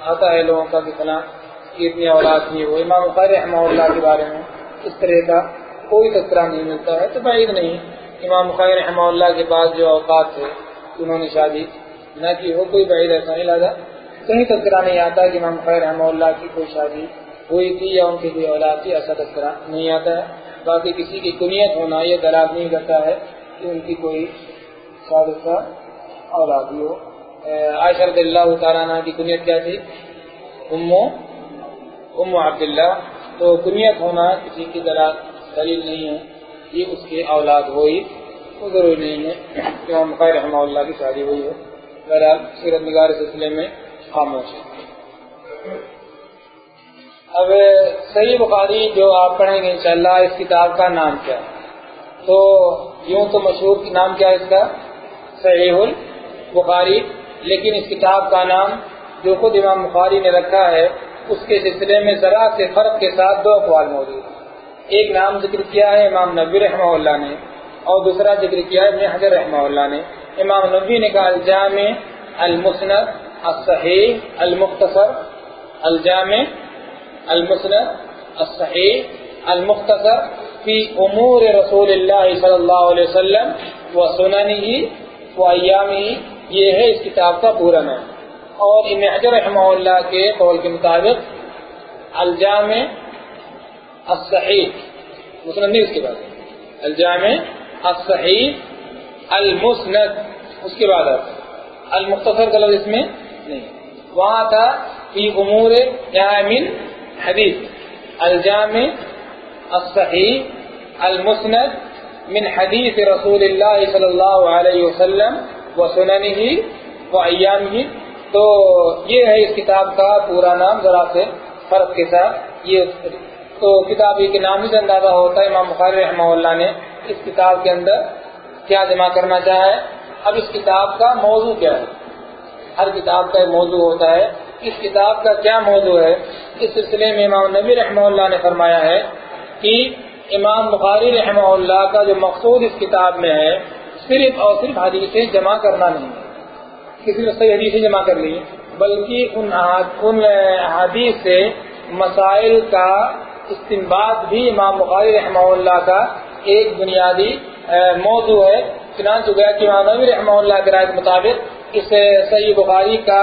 آتا ہے لوگوں کا کہ فلاں اتنی اولاد نہیں ہو امام بخار رحمہ اللہ کے بارے میں اس طرح کا کوئی تذکرہ نہیں ملتا ہے، تو بعید نہیں۔ امام بخار رحمہ اللہ کے بعد جو اوقات تھے، انہوں نے شادی نہ کی ہو، کوئی بعید ایسا نہیں لگا۔ کہیں تذکرہ نہیں آتا کہ امام خیر رحمہ اللہ کی کوئی شادی ہوئی تھی یا ان کی کوئی اولاد تھی، ایسا تذکرہ نہیں آتا ہے۔ باقی کسی کی کنیت ہونا یہ دراز نہیں کرتا ہے کہ ان کی کوئی سادہ اولادی ہو۔ عائشہ اللہ تعالیٰ کی کنیت کیا تھی؟ امو ام عبداللہ، تو کنیت ہونا کسی کی ذرا دلیل نہیں ہے۔ یہ اس کی اولاد ہوئی، وہ ضروری نہیں ہے۔ کہ ہم خیر رحمہ اللہ کی شادی ہوئی ہو بہرحال سیرت نگار سلسلے میں خاموش ہے اب صحیح بخاری جو آپ پڑھیں گے انشاءاللہ اس کتاب کا نام کیا ہے۔ تو یوں تو مشہور نام کیا ہے اس کا؟ صحیح البخاری۔ لیکن اس کتاب کا نام جو خود امام بخاری نے رکھا ہے اس کے سلسلے میں ذرا سے فرق کے ساتھ دو اقوال موجود ایک نام ذکر کیا ہے امام نبی رحمہ اللہ نے اور دوسرا ذکر کیا ابن حضر رحمہ اللہ نے۔ امام نبی نے کہا الجامع المسند الصحیح المختصر۔ الجامع المسند الصحیح المختصر فی امور رسول اللہ صلی اللہ علیہ وسلم و سننی و ایامی۔ یہ ہے اس کتاب کا پورا نام۔ اور ابن حجر رحمہ اللہ کے قول کے مطابق الجامع الصحیح، مسند نہیں اس کے بعد۔ الجامع الصحیح، المسند، اس کے بعد آتا المختصر کا لفظ اس میں نہیں۔ وہاں تھا فی امور من حدیث۔ الجامع الصحیح، المسند من حدیث رسول اللہ صلی اللہ علیہ وسلم و سننہ و ایامہ۔ تو یہ ہے اس کتاب کا پورا نام ذرا سے فرق کے ساتھ۔ یہ تو کتاب کے نام ہی سے اندازہ ہوتا ہے، امام بخاری رحمہ اللہ نے اس کتاب کے اندر کیا جمع کرنا چاہا ہے۔ اب اس کتاب کا موضوع کیا ہے؟ ہر کتاب کا ایک موضوع ہوتا ہے۔ اس کتاب کا کیا موضوع ہے؟ اس سلسلے میں امام نبی رحمہ اللہ نے فرمایا ہے کہ امام بخاری رحمہ اللہ کا جو مقصود اس کتاب میں ہے، صرف اور صرف حدیثیں جمع کرنا نہیں۔ ہے کسی نے صحیح حدیثیں جمع کر لی بلکہ ان ان حدیث سے مسائل کا استعمال بھی امام بخاری رحمہ اللہ کا ایک بنیادی موضوع ہے۔ چنانچہ گیا کہ امام نبی رحمہ اللہ کے رائے کے مطابق اس صحیح بخاری کا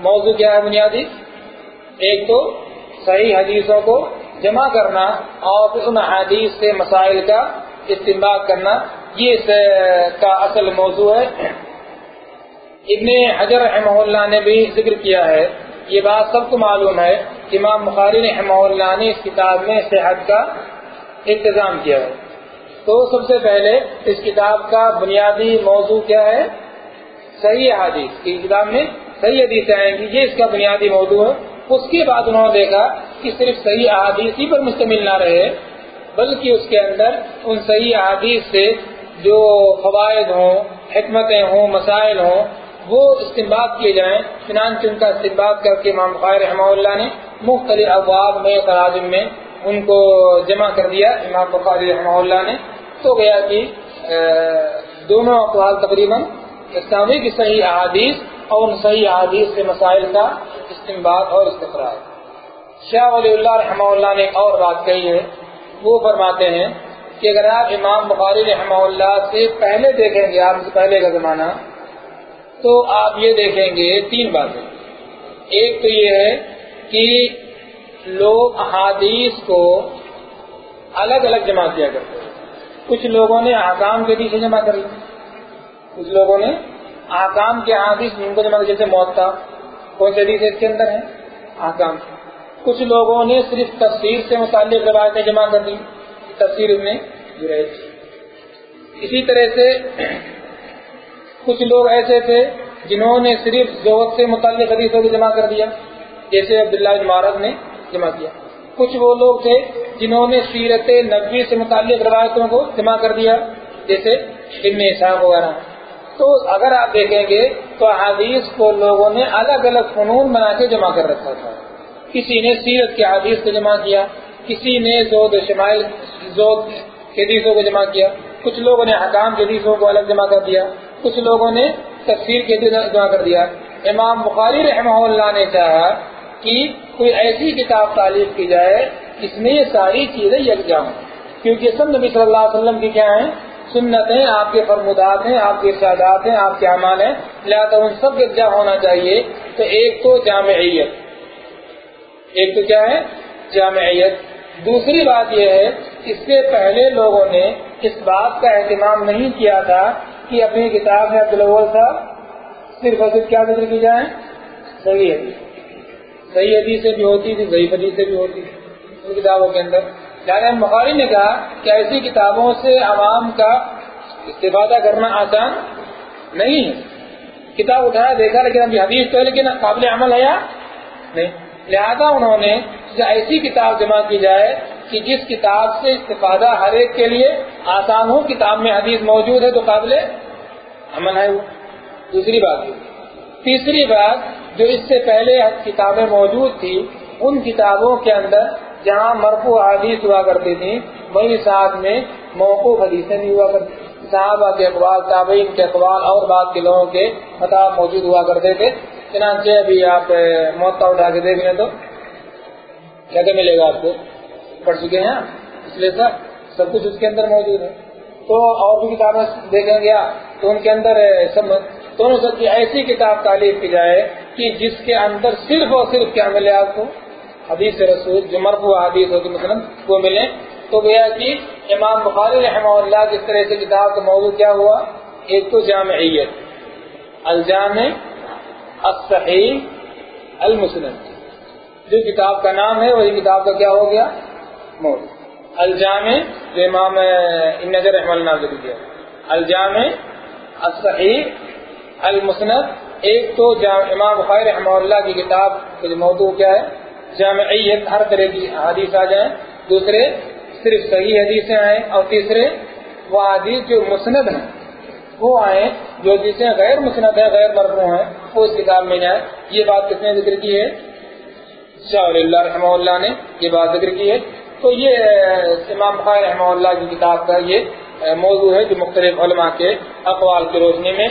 موضوع کیا ہے بنیادی؟ ایک تو صحیح حدیثوں کو جمع کرنا اور پھر ان حدیث سے مسائل کا استعمال کرنا، یہ اس کا اصل موضوع ہے۔ ابن حجر رحمہ اللہ نے بھی ذکر کیا ہے۔ یہ بات سب کو معلوم ہے کہ امام بخاری رحمہ اللہ نے اس کتاب میں صحت کا انتظام کیا ہے۔ تو سب سے پہلے اس کتاب کا بنیادی موضوع کیا ہے؟ صحیح حدیث کی کتاب میں صحیح حدیث آئیں گی۔ یہ اس کا بنیادی موضوع ہے۔ اس کے بعد انہوں نے دیکھا کہ صرف صحیح احادیث ہی پر مشتمل نہ رہے، بلکہ اس کے اندر ان صحیح احادیث سے جو فوائد ہوں، حکمتیں ہوں، مسائل ہوں وہ استعمال کیے جائیں۔ چنانچہ ان کا استعمال کر کے امام بخاری رحمہ اللہ نے مختلف ابواب میں تراجم میں ان کو جمع کر دیا، امام بخاری رحمہ اللہ نے۔ تو گیا کہ دونوں اقوال تقریباً اسلامی کی صحیح احادیث اور ان صحیح احادیث سے مسائل کا استعمال اور استقرار۔ شاہ ولی اللہ رحمہ اللہ نے ایک اور بات کہی ہے۔ وہ فرماتے ہیں کہ اگر آپ امام بخاری رحمہ اللہ سے پہلے دیکھیں گے، آپ سے پہلے کا زمانہ تو آپ یہ دیکھیں گے تین باتیں۔ ایک تو یہ ہے کہ لوگ احادیث کو الگ الگ جمع کیا کرتے ہیں۔ کچھ لوگوں نے احکام کے پیچھے جمع کر لیا کچھ لوگوں نے احکام کے احادیث ان کو جمع جیسے موت کون سے حدیث اس کے اندر ہے احکام کچھ لوگوں نے صرف تفسیر سے متعلق روایتیں جمع کر دی تفسیر میں اسی طرح سے کچھ لوگ ایسے تھے جنہوں نے صرف زہد سے متعلق حدیثوں کو جمع کر دیا، جیسے عبداللہ مہارت نے جمع کیا۔ کچھ وہ لوگ تھے جنہوں نے سیرت نبی سے متعلق روایتوں کو جمع کر دیا، جیسے ابن صاحب وغیرہ۔ تو اگر آپ دیکھیں گے تو حدیث کو لوگوں نے الگ الگ فنون بنا کے جمع کر رکھا تھا۔ کسی نے سیرت کے حدیث کو جمع کیا، کسی نے زود شمائل زود حدیثوں کو جمع کیا۔ کچھ لوگوں نے حکام حدیثوں کو الگ جمع کر دیا۔ کچھ لوگوں نے تفسیر کے جمع کر دیا۔ امام بخاری رحمہ اللہ نے چاہا کہ کوئی ایسی کتاب تعریف کی جائے جس میں یہ ساری چیزیں یکجا ہوں کیونکہ سب نبی صلی اللہ علیہ وسلم کی کیا ہیں؟ سنتیں، آپ کے فرمودات ہیں، آپ کے ارشادات ہیں، آپ کے اعمال ہیں۔ لہٰذا ان سب یکجا ہونا چاہیے۔ تو ایک تو جامعیت۔ ایک تو کیا ہے؟ جامعیت۔ دوسری بات یہ ہے، اس سے پہلے لوگوں نے اس بات کا اہتمام نہیں کیا تھا کہ اپنی کتاب میں عبدالول صاحب، صرف اور صرف کیا ذکر کی جائے؟ صحیح حدیث۔ صحیح حدیث سے بھی ہوتی تھی صحیح حدیث سے بھی ہوتی تھی۔ ان کتابوں کے اندر۔ یعنی بخاری نے کہا کہ ایسی کتابوں سے عوام کا استفادہ کرنا آسان نہیں ہے۔ کتاب اٹھایا، دیکھا، لیکن ابھی حدیث تو ہے، لیکن قابل عمل ہے یا نہیں؟ لہذا انہوں نے ایسی کتاب جمع کی جائے کہ جس کتاب سے استفادہ ہر ایک کے لیے آسان ہو، کتاب میں حدیث موجود ہے تو قابل عمل ہے وہ۔ دوسری بات۔ تیسری بات جو اس سے پہلے کتابیں موجود تھی ان کتابوں کے اندر جہاں مرفوع حدیث ہوا کرتی تھی وہی ساتھ میں موقع حدیثیں بھی ہوا کرتی صحابہ کے اقبال تابعین کے اقبال اور بعد کے لوگوں کے خطاب موجود ہوا کرتے تھے۔ چنانچہ ابھی آپ موتا اٹھا کے دیکھ لیں تو۔ کیا کیا ملے گا آپ کو؟ پڑھ چکے ہیں اس لیے سر سب کچھ اس کے اندر موجود ہے۔ تو اور بھی کتابیں دیکھیں گے تو ان کے اندر دونوں سب کی ایسی کتاب تعلیم کی جائے کہ جس کے اندر صرف اور صرف کیا ملے آپ کو؟ حدیث رسول، جو مرفوع حدیث ہوتی مثلاً، وہ ملے تو گیا کہ امام بخاری رحمہ اللہ جس طرح سے کتاب کا موضوع کیا ہوا، ایک تو جامعیت، الجامع الصحیح المسلم جو کتاب کا نام ہے، وہی کتاب کا کیا ہو گیا؟ موضوع۔ الجامع جو امام نظر احمد ناظر کیا۔ الجامع الصحیح، المسند، ایک تو امام بخاری رحمہ اللہ کی کتاب جو موضوع کیا ہے، جامعیت، ہر طرح کی حدیث آ جائیں۔ دوسرے، صرف صحیح حدیثیں آئیں۔ اور تیسرے، وہ حدیث جو مسند ہیں، وہ آئیں جو جسے غیر مسند ہے غیر مرفوع ہیں، وہ اس کتاب میں جائیں۔ یہ بات کس نے ذکر کی ہے؟ شاہ اللہ رحمہ اللہ نے یہ بات ذکر کی ہے۔ تو یہ، امام بخاری رحمہ اللہ کی کتاب کا یہ موضوع ہے جو مختلف علماء کے اقوال کی روشنی میں۔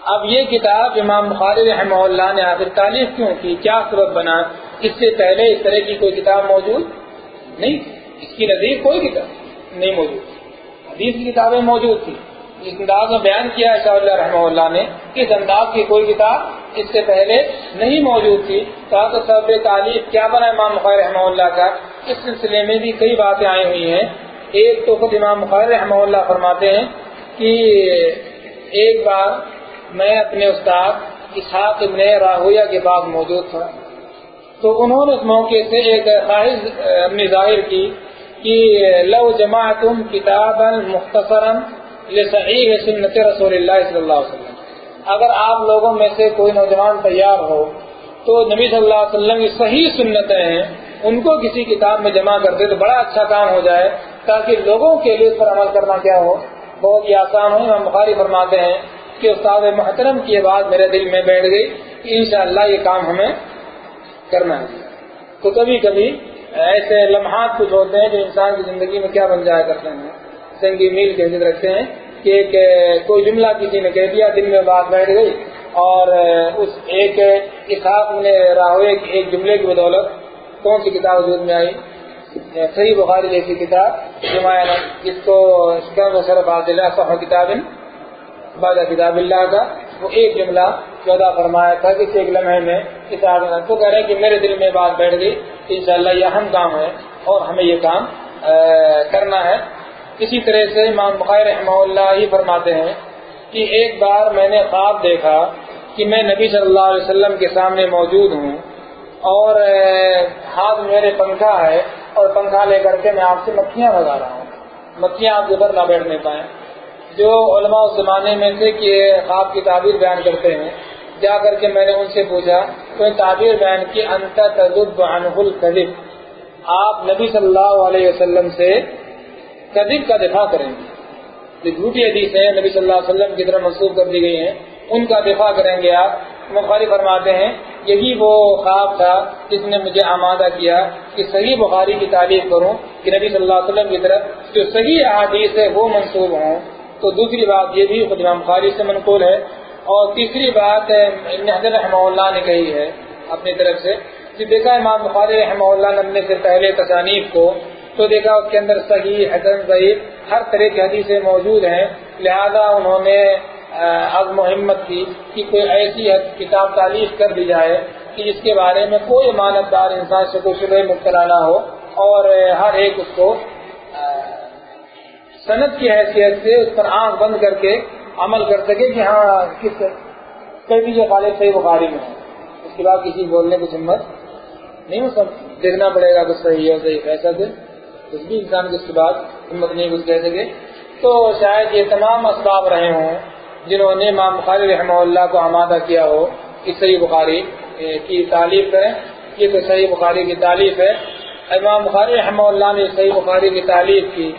اب یہ کتاب امام بخاری رحمہ اللہ نے آخر تعریف کیوں کی؟ کیا سبب بنا؟ اس سے پہلے اس طرح کی کوئی کتاب موجود نہیں؟ اس کی نزدیک کوئی کتاب نہیں موجود۔ حدیث کی کتابیں موجود تھی اس انداز میں بیان کیا شاہ اللہ رحمہ اللہ نے اس انداز کی کوئی کتاب اس سے پہلے نہیں موجود تھی۔ تو سب تعلیم کیا بنا امام بخار رحمہ اللہ کا؟ اس سلسلے میں بھی کئی باتیں آئی ہوئی ہیں۔ ایک تو خود امام بخار رحمہ اللہ فرماتے ہیں کہ ایک بار میں اپنے استاد اسحاق ابن راہویا کے بعد موجود تھا۔ تو انہوں نے اس موقع سے ایک خواہش اپنی ظاہر کی کہ لو جمع تم کتاب مختصر صحیح سنت رسول اللہ صلی اللہ علیہ وسلم۔ اگر آپ لوگوں میں سے کوئی نوجوان تیار ہو، تو نبی صلی اللہ علیہ وسلم کی صحیح سنتیں ہیں۔ ان کو کسی کتاب میں جمع کر دے تو بڑا اچھا کام ہو جائے، تاکہ لوگوں کے لیے اس پر عمل کرنا کیا ہو۔ بہت ہی آسان ہو ہم بخاری فرماتے ہیں کہ استاد محترم کی بات میرے دل میں بیٹھ گئی کہ انشاءاللہ یہ کام ہمیں کرنا ہے۔ تو کبھی کبھی ایسے لمحات کچھ ہوتے ہیں جو انسان کی زندگی میں کیا بن جایا کرتے ہیں۔ سنگی میل کے حضرت رکھتے ہیں کہ ایک کوئی جملہ کسی نے کہہ دیا، دل میں بات بیٹھ گئی اور اس ایک کتاب نے راہوے ایک جملے کی بدولت کون سی کتاب وجود میں آئی؟ صحیح بخاری جیسی کتاب جس کو شرف حاصل ہے کتاب بادہ کتاب اللہ کا، وہ ایک جملہ پیدا فرمایا تھا کسی ایک لمحے میں کتاب تو کہہ رہے ہیں کہ میرے دل میں بات بیٹھ گئی ان شاء اللہ یہ اہم کام ہے اور ہمیں یہ کام کرنا ہے۔ اسی طرح سے امام بخیر رحمہ اللہ ہی فرماتے ہیں کہ ایک بار میں نے خواب دیکھا کہ میں نبی صلی اللہ علیہ وسلم کے سامنے موجود ہوں اور ہاتھ میرے پنکھا ہے اور پنکھا لے کر کے میں آپ سے مکھیاں لگا رہا ہوں۔ مکھیاں آپ ادھر نہ بیٹھنے پائیں۔ جو علماء اس زمانے میں سے کہ خواب کی تعبیر بیان کرتے ہیں، جا کر کے میں نے ان سے پوچھا، تو تعبیر بیان کی انت تجب القذب آپ نبی صلی اللہ علیہ وسلم سے کذب کا دفاع کریں گے۔ جو جھوٹی حدیث ہیں نبی صلی اللہ علیہ وسلم کی طرف منسوخ کر دی گئی ہیں۔ ان کا دفاع کریں گے آپ۔ بخاری فرماتے ہیں، یہی وہ خواب تھا جس نے مجھے آمادہ کیا کہ صحیح بخاری کی تعریف کروں کہ نبی صلی اللہ علیہ وسلم کی طرف جو صحیح احادیث ہے وہ منسوخ ہوں۔ تو دوسری بات یہ بھی خود امام بخاری سے منقول ہے۔ اور تیسری بات حضرت رحمہ اللہ نے کہی ہے اپنی طرف سے کہ دیکھا امام بخاری رحمہ اللہ نے سے پہلے تصانیف کو تو دیکھا اس کے اندر صحیح حسن ضعیف ہر طرح کی حدیثیں موجود ہیں۔ لہذا انہوں نے عزم و ہمت کی کہ کوئی ایسی کتاب تعریف کر دی جائے کہ جس کے بارے میں کوئی مانت دار انسان سے کوئی شبہ مبتلا نہ ہو اور ہر ایک اس کو صنعت کی حیثیت سے اس پر آنکھ بند کر کے عمل کر سکے کہ ہاں کس کئی بھی جو خالد صحیح بخاری میں ہے۔ اس کے بعد کسی بولنے کی ہمت نہیں ہو سب دیکھنا پڑے گا کچھ صحیح ہے صحیح ایسا سے کچھ بھی انسان کی اس کے بعد ہمت نہیں کچھ کہہ سکے تو شاید یہ تمام اسباب رہے ہوں جنہوں نے امام بخاری رحمہ اللہ کو آمادہ کیا ہو کہ صحیح بخاری کی تعریف کریں۔ یہ تو صحیح بخاری کی تعریف ہے۔ امام بخاری رحمہ اللہ نے صحیح بخاری کی تعریف کی۔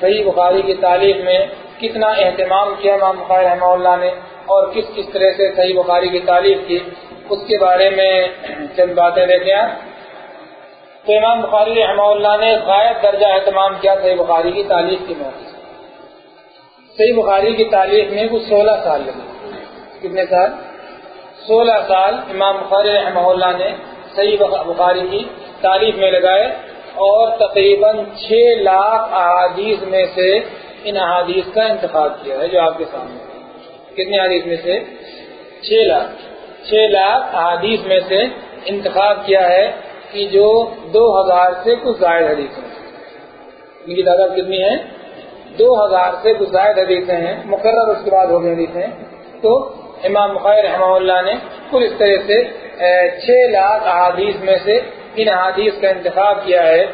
صحیح بخاری کی تعریف میں کتنا اہتمام کیا امام بخاری رحمہ اللہ نے اور کس کس طرح سے صحیح بخاری کی تعریف کی، اس کے بارے میں چند باتیں دیکھیں۔ تو امام بخاری رحمہ اللہ نے غائب درجہ اہتمام کیا صحیح بخاری کی تعریف کی موت صحیح بخاری کی تعریف میں کچھ سولہ سال لگے۔ کتنے سال؟ سولہ سال امام بخاری رحمہ اللہ نے صحیح بخاری کی تعریف میں لگائے اور تقریباً چھ لاکھ احادیث میں سے ان احادیث کا انتخاب کیا ہے جو آپ کے سامنے۔ کتنے احادیث میں سے؟ چھ لاکھ۔ چھ لاکھ احادیث میں سے انتخاب کیا ہے کہ جو دو ہزار سے کچھ زائد حدیث ہیں۔ ان کی تعداد کتنی ہے؟ دو ہزار سے کچھ زائد حدیثیں ہیں، مقرر اس کے بعد ہو گئی حدیثیں۔ تو امام بخاری رحمہ اللہ نے کل اس طرح سے چھ لاکھ احادیث میں سے ان احادیث کا انتخاب کیا ہے۔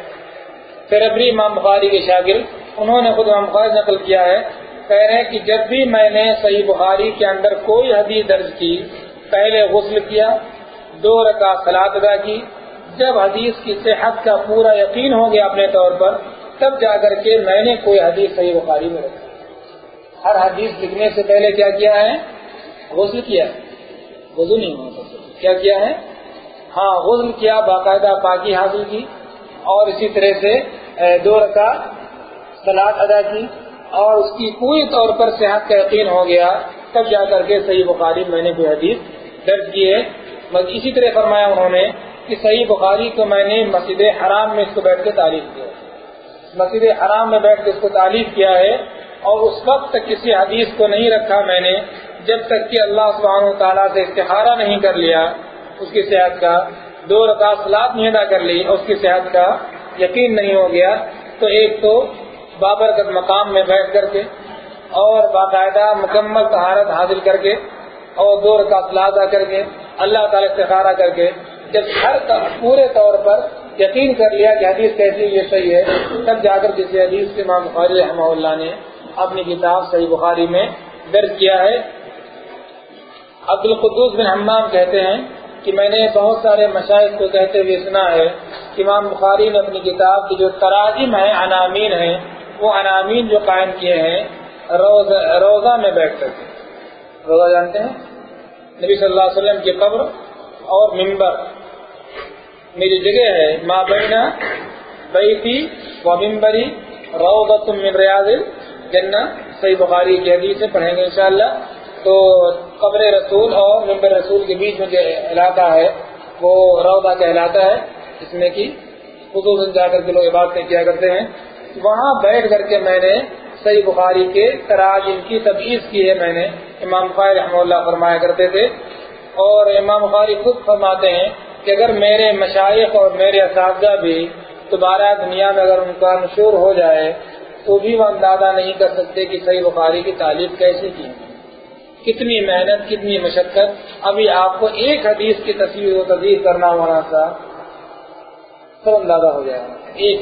پھر امام بخاری کے شاگرد، انہوں نے خود امام بخاری نقل کیا ہے، کہہ رہے ہیں کہ جب بھی میں نے صحیح بخاری کے اندر کوئی حدیث درج کی، پہلے غسل کیا، دو رکعت سلاد ادا کی جب حدیث کی صحت کا پورا یقین ہو گیا اپنے طور پر، تب جا کر کے میں نے کوئی حدیث صحیح بخاری میں رکھا ہر حدیث لکھنے سے پہلے کیا کیا ہے؟ غسل کیا۔ وضو نہیں ہونا کیا کیا ہے؟ ہاں غسل کیا، باقاعدہ پاکی حاصل کی اور اسی طرح سے دو رکا سلاد ادا کی اور اس کی پوری طور پر صحت کا یقین ہو گیا، تب جا کر کے صحیح بخاری میں نے کوئی حدیث درج کی ہے۔ اسی طرح فرمایا انہوں نے کہ صحیح بخاری کو میں نے مسجد حرام میں اس کو بیٹھ کے تعریف کیا مسجد حرام میں بیٹھ کے اس کو تعریف کیا ہے اور اس وقت تک کسی حدیث کو نہیں رکھا میں نے، جب تک کہ اللہ سبحانہ و تعالیٰ سے استخارہ نہیں کر لیا، اس کی صحت کا دو رکعت سلاد نہیں ادا کر لی اور اس کی صحت کا یقین نہیں ہو گیا، تو ایک تو بابرکت مقام میں بیٹھ کر کے اور باقاعدہ مکمل طہارت حاصل کر کے اور دو رکعت سلاد ادا کر کے، اللہ تعالیٰ استخارہ کر کے جب ہر پورے طور پر یقین کر لیا کہ حدیث کیسی یہ صحیح ہے، تب جا کر کسی حدیث سے امام بخاری رحمہ اللہ نے اپنی کتاب صحیح بخاری میں درج کیا ہے۔ عبد القدوس بن حمام کہتے ہیں کہ میں نے بہت سارے مشاہد کو کہتے ہوئے سنا ہے کہ امام بخاری نے اپنی کتاب کی جو تراجم ہیں انامین ہیں وہ انامین جو قائم کیے ہیں، روزہ میں بیٹھ کر۔ روزہ جانتے ہیں؟ نبی صلی اللہ علیہ وسلم کی قبر اور ممبر میری جگہ ہے ماں بینا بیتی و ممبری روزت من ریاض جنہ صحیح بخاری کی حدیث سے پڑھیں گے انشاءاللہ۔ تو قبر رسول اور ممبر رسول کے بیچ میں جو علاقہ ہے، وہ روضہ کہلاتا ہے اس میں کی خصوصاً جا کر کے لوگ عبادتیں کیا کرتے ہیں۔ وہاں بیٹھ کر کے میں نے صحیح بخاری کے تراج ان کی تبعیض کی ہے میں نے۔ امام بخاری رحمہ اللہ فرمایا کرتے تھے۔ اور امام بخاری خود فرماتے ہیں کہ اگر میرے مشائق اور میرے اساتذہ بھی دوبارہ دنیا میں اگر ان کا مشہور ہو جائے، تو بھی وہ اندازہ نہیں کر سکتے کہ صحیح بخاری کی تعریف کیسے کی کتنی محنت، کتنی مشقت۔ ابھی آپ کو ایک حدیث کی تصویر و تصویر کرنا ہونا تھا۔ سب اندازہ ہو جائے گا۔ ایک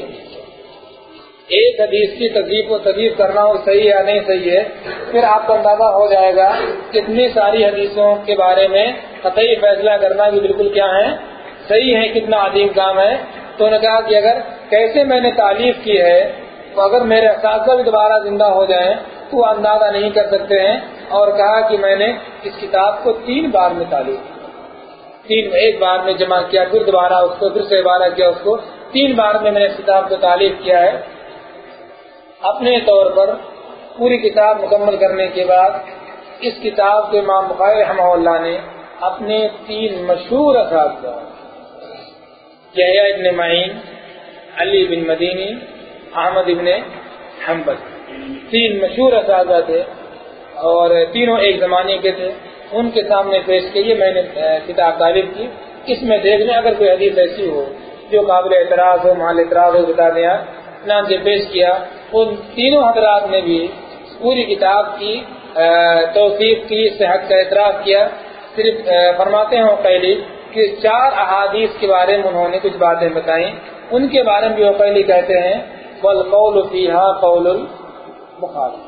ایک حدیث کی تقریب و تقریب کرنا ہو صحیح یا نہیں صحیح ہے، پھر آپ کو اندازہ ہو جائے گا کتنی ساری حدیثوں کے بارے میں قطعی فیصلہ کرنا بھی بالکل کیا ہے صحیح ہے کتنا عظیم کام ہے۔ تو انہوں نے کہا کہ اگر کیسے میں نے تعریف کی ہے، تو اگر میرے اساتذہ بھی دوبارہ زندہ ہو جائیں تو وہ اندازہ نہیں کر سکتے ہیں۔ اور کہا کہ میں نے اس کتاب کو تین بار میں تعلیم تین، ایک بار میں جمع کیا، پھر دوبارہ اس کو، پھر سے بارہ کیا اس کو۔ تین بار میں میں نے اس کتاب کو تعلیم کیا ہے۔ اپنے طور پر پوری کتاب مکمل کرنے کے بعد اس کتاب کے امام بخاری رحمہ اللہ نے اپنے تین مشہور اساتذہ ابن معین، علی بن مدینی، احمد ابن حنبل۔ تین مشہور اساتذہ تھے اور تینوں ایک زمانے کے تھے۔ ان کے سامنے پیش کیے میں نے کتاب تعریف کی۔ اس میں دیکھ لیں اگر کوئی حدیث ایسی ہو جو قابل اعتراض ہو، محل اعتراض ہو، بتا دیا نام سے پیش کیا، ان تینوں حضرات نے بھی پوری کتاب کی توصیف کی، صحت کا اعتراض کیا۔ صرف فرماتے ہیں پہلی کہ چار احادیث کے بارے میں انہوں نے کچھ باتیں بتائیں۔ ان کے بارے میں بھی وہ پہلی کہتے ہیں، والقول فيها قول البخاري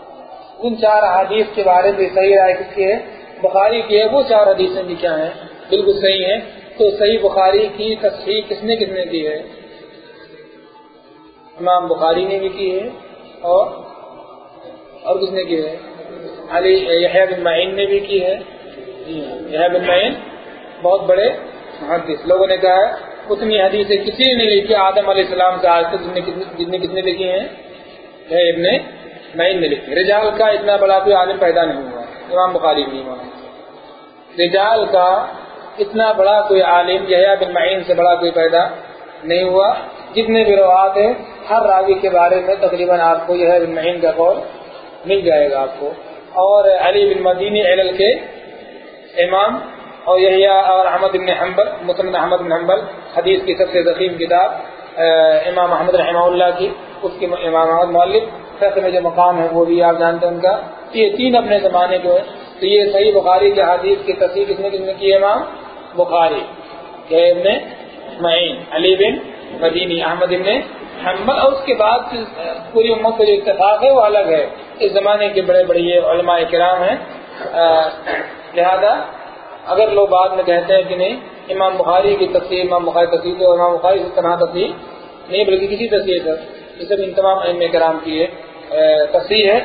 ان چار حدیث کے بارے میں صحیح رائے کس کی ہے؟ بخاری کی ہے، وہ چار حدیثیں بھی کیا ہیں؟ بالکل صحیح ہیں۔ تو صحیح بخاری کی تصحیح کس نے کس نے کی ہے؟ امام بخاری نے بھی کی ہے اور اور کس نے کی ہے؟ علی بن معین نے بھی کی ہے۔ جی ہاں، یحییٰ بن معین بہت بڑے محدث لوگوں نے کہا ہے، اتنی حدیثیں کسی نے نہیں لکھی، آدم علیہ السلام سے آج تک جتنے کتنے لکھی ہیں؟ ابن نئی نے لکھی۔ رجال کا اتنا بڑا کوئی عالم پیدا نہیں ہوا، امام بخاری نہیں ہوا۔ رجال کا اتنا بڑا کوئی عالم یہ بن معین سے بڑا کوئی پیدا نہیں ہوا۔ جتنے بھی روات ہیں، ہر راوی کے بارے میں تقریباً آپ کو یہ بن معین کا قول مل جائے گا آپ کو۔ اور علی بن مدینی علل کے امام اور یہی اور احمد بن حنبل مسلم احمد بن حنبل، حدیث کی سب سے ذخیم کتاب امام احمد رحمہ اللہ کی، اس کی امام احمد مولب فیصل میں جو مقام ہے وہ بھی آپ جانتے ہیں ان کا۔ یہ تین اپنے زمانے کو ہے تو یہ صحیح بخاری کے حدیث کی تصدیق کس نے کس نے کی امام؟ بخاری کہ ابن معین، علی بن مدینی، احمد ابن حنبل۔ اور اس کے بعد پوری امت کا جو اتفاق ہے وہ الگ ہے۔ اس زمانے کے بڑے بڑے یہ علماء کرام ہیں۔ لہذا اگر لوگ بعد میں کہتے ہیں کہ نہیں، امام بخاری کی تصویر امام بخاری تصویر اور امام بخاری اس طرح تصویر نہیں، بلکہ کسی تصویر سر یہ سب ان تمام اہم کرام کی تصویر ہے۔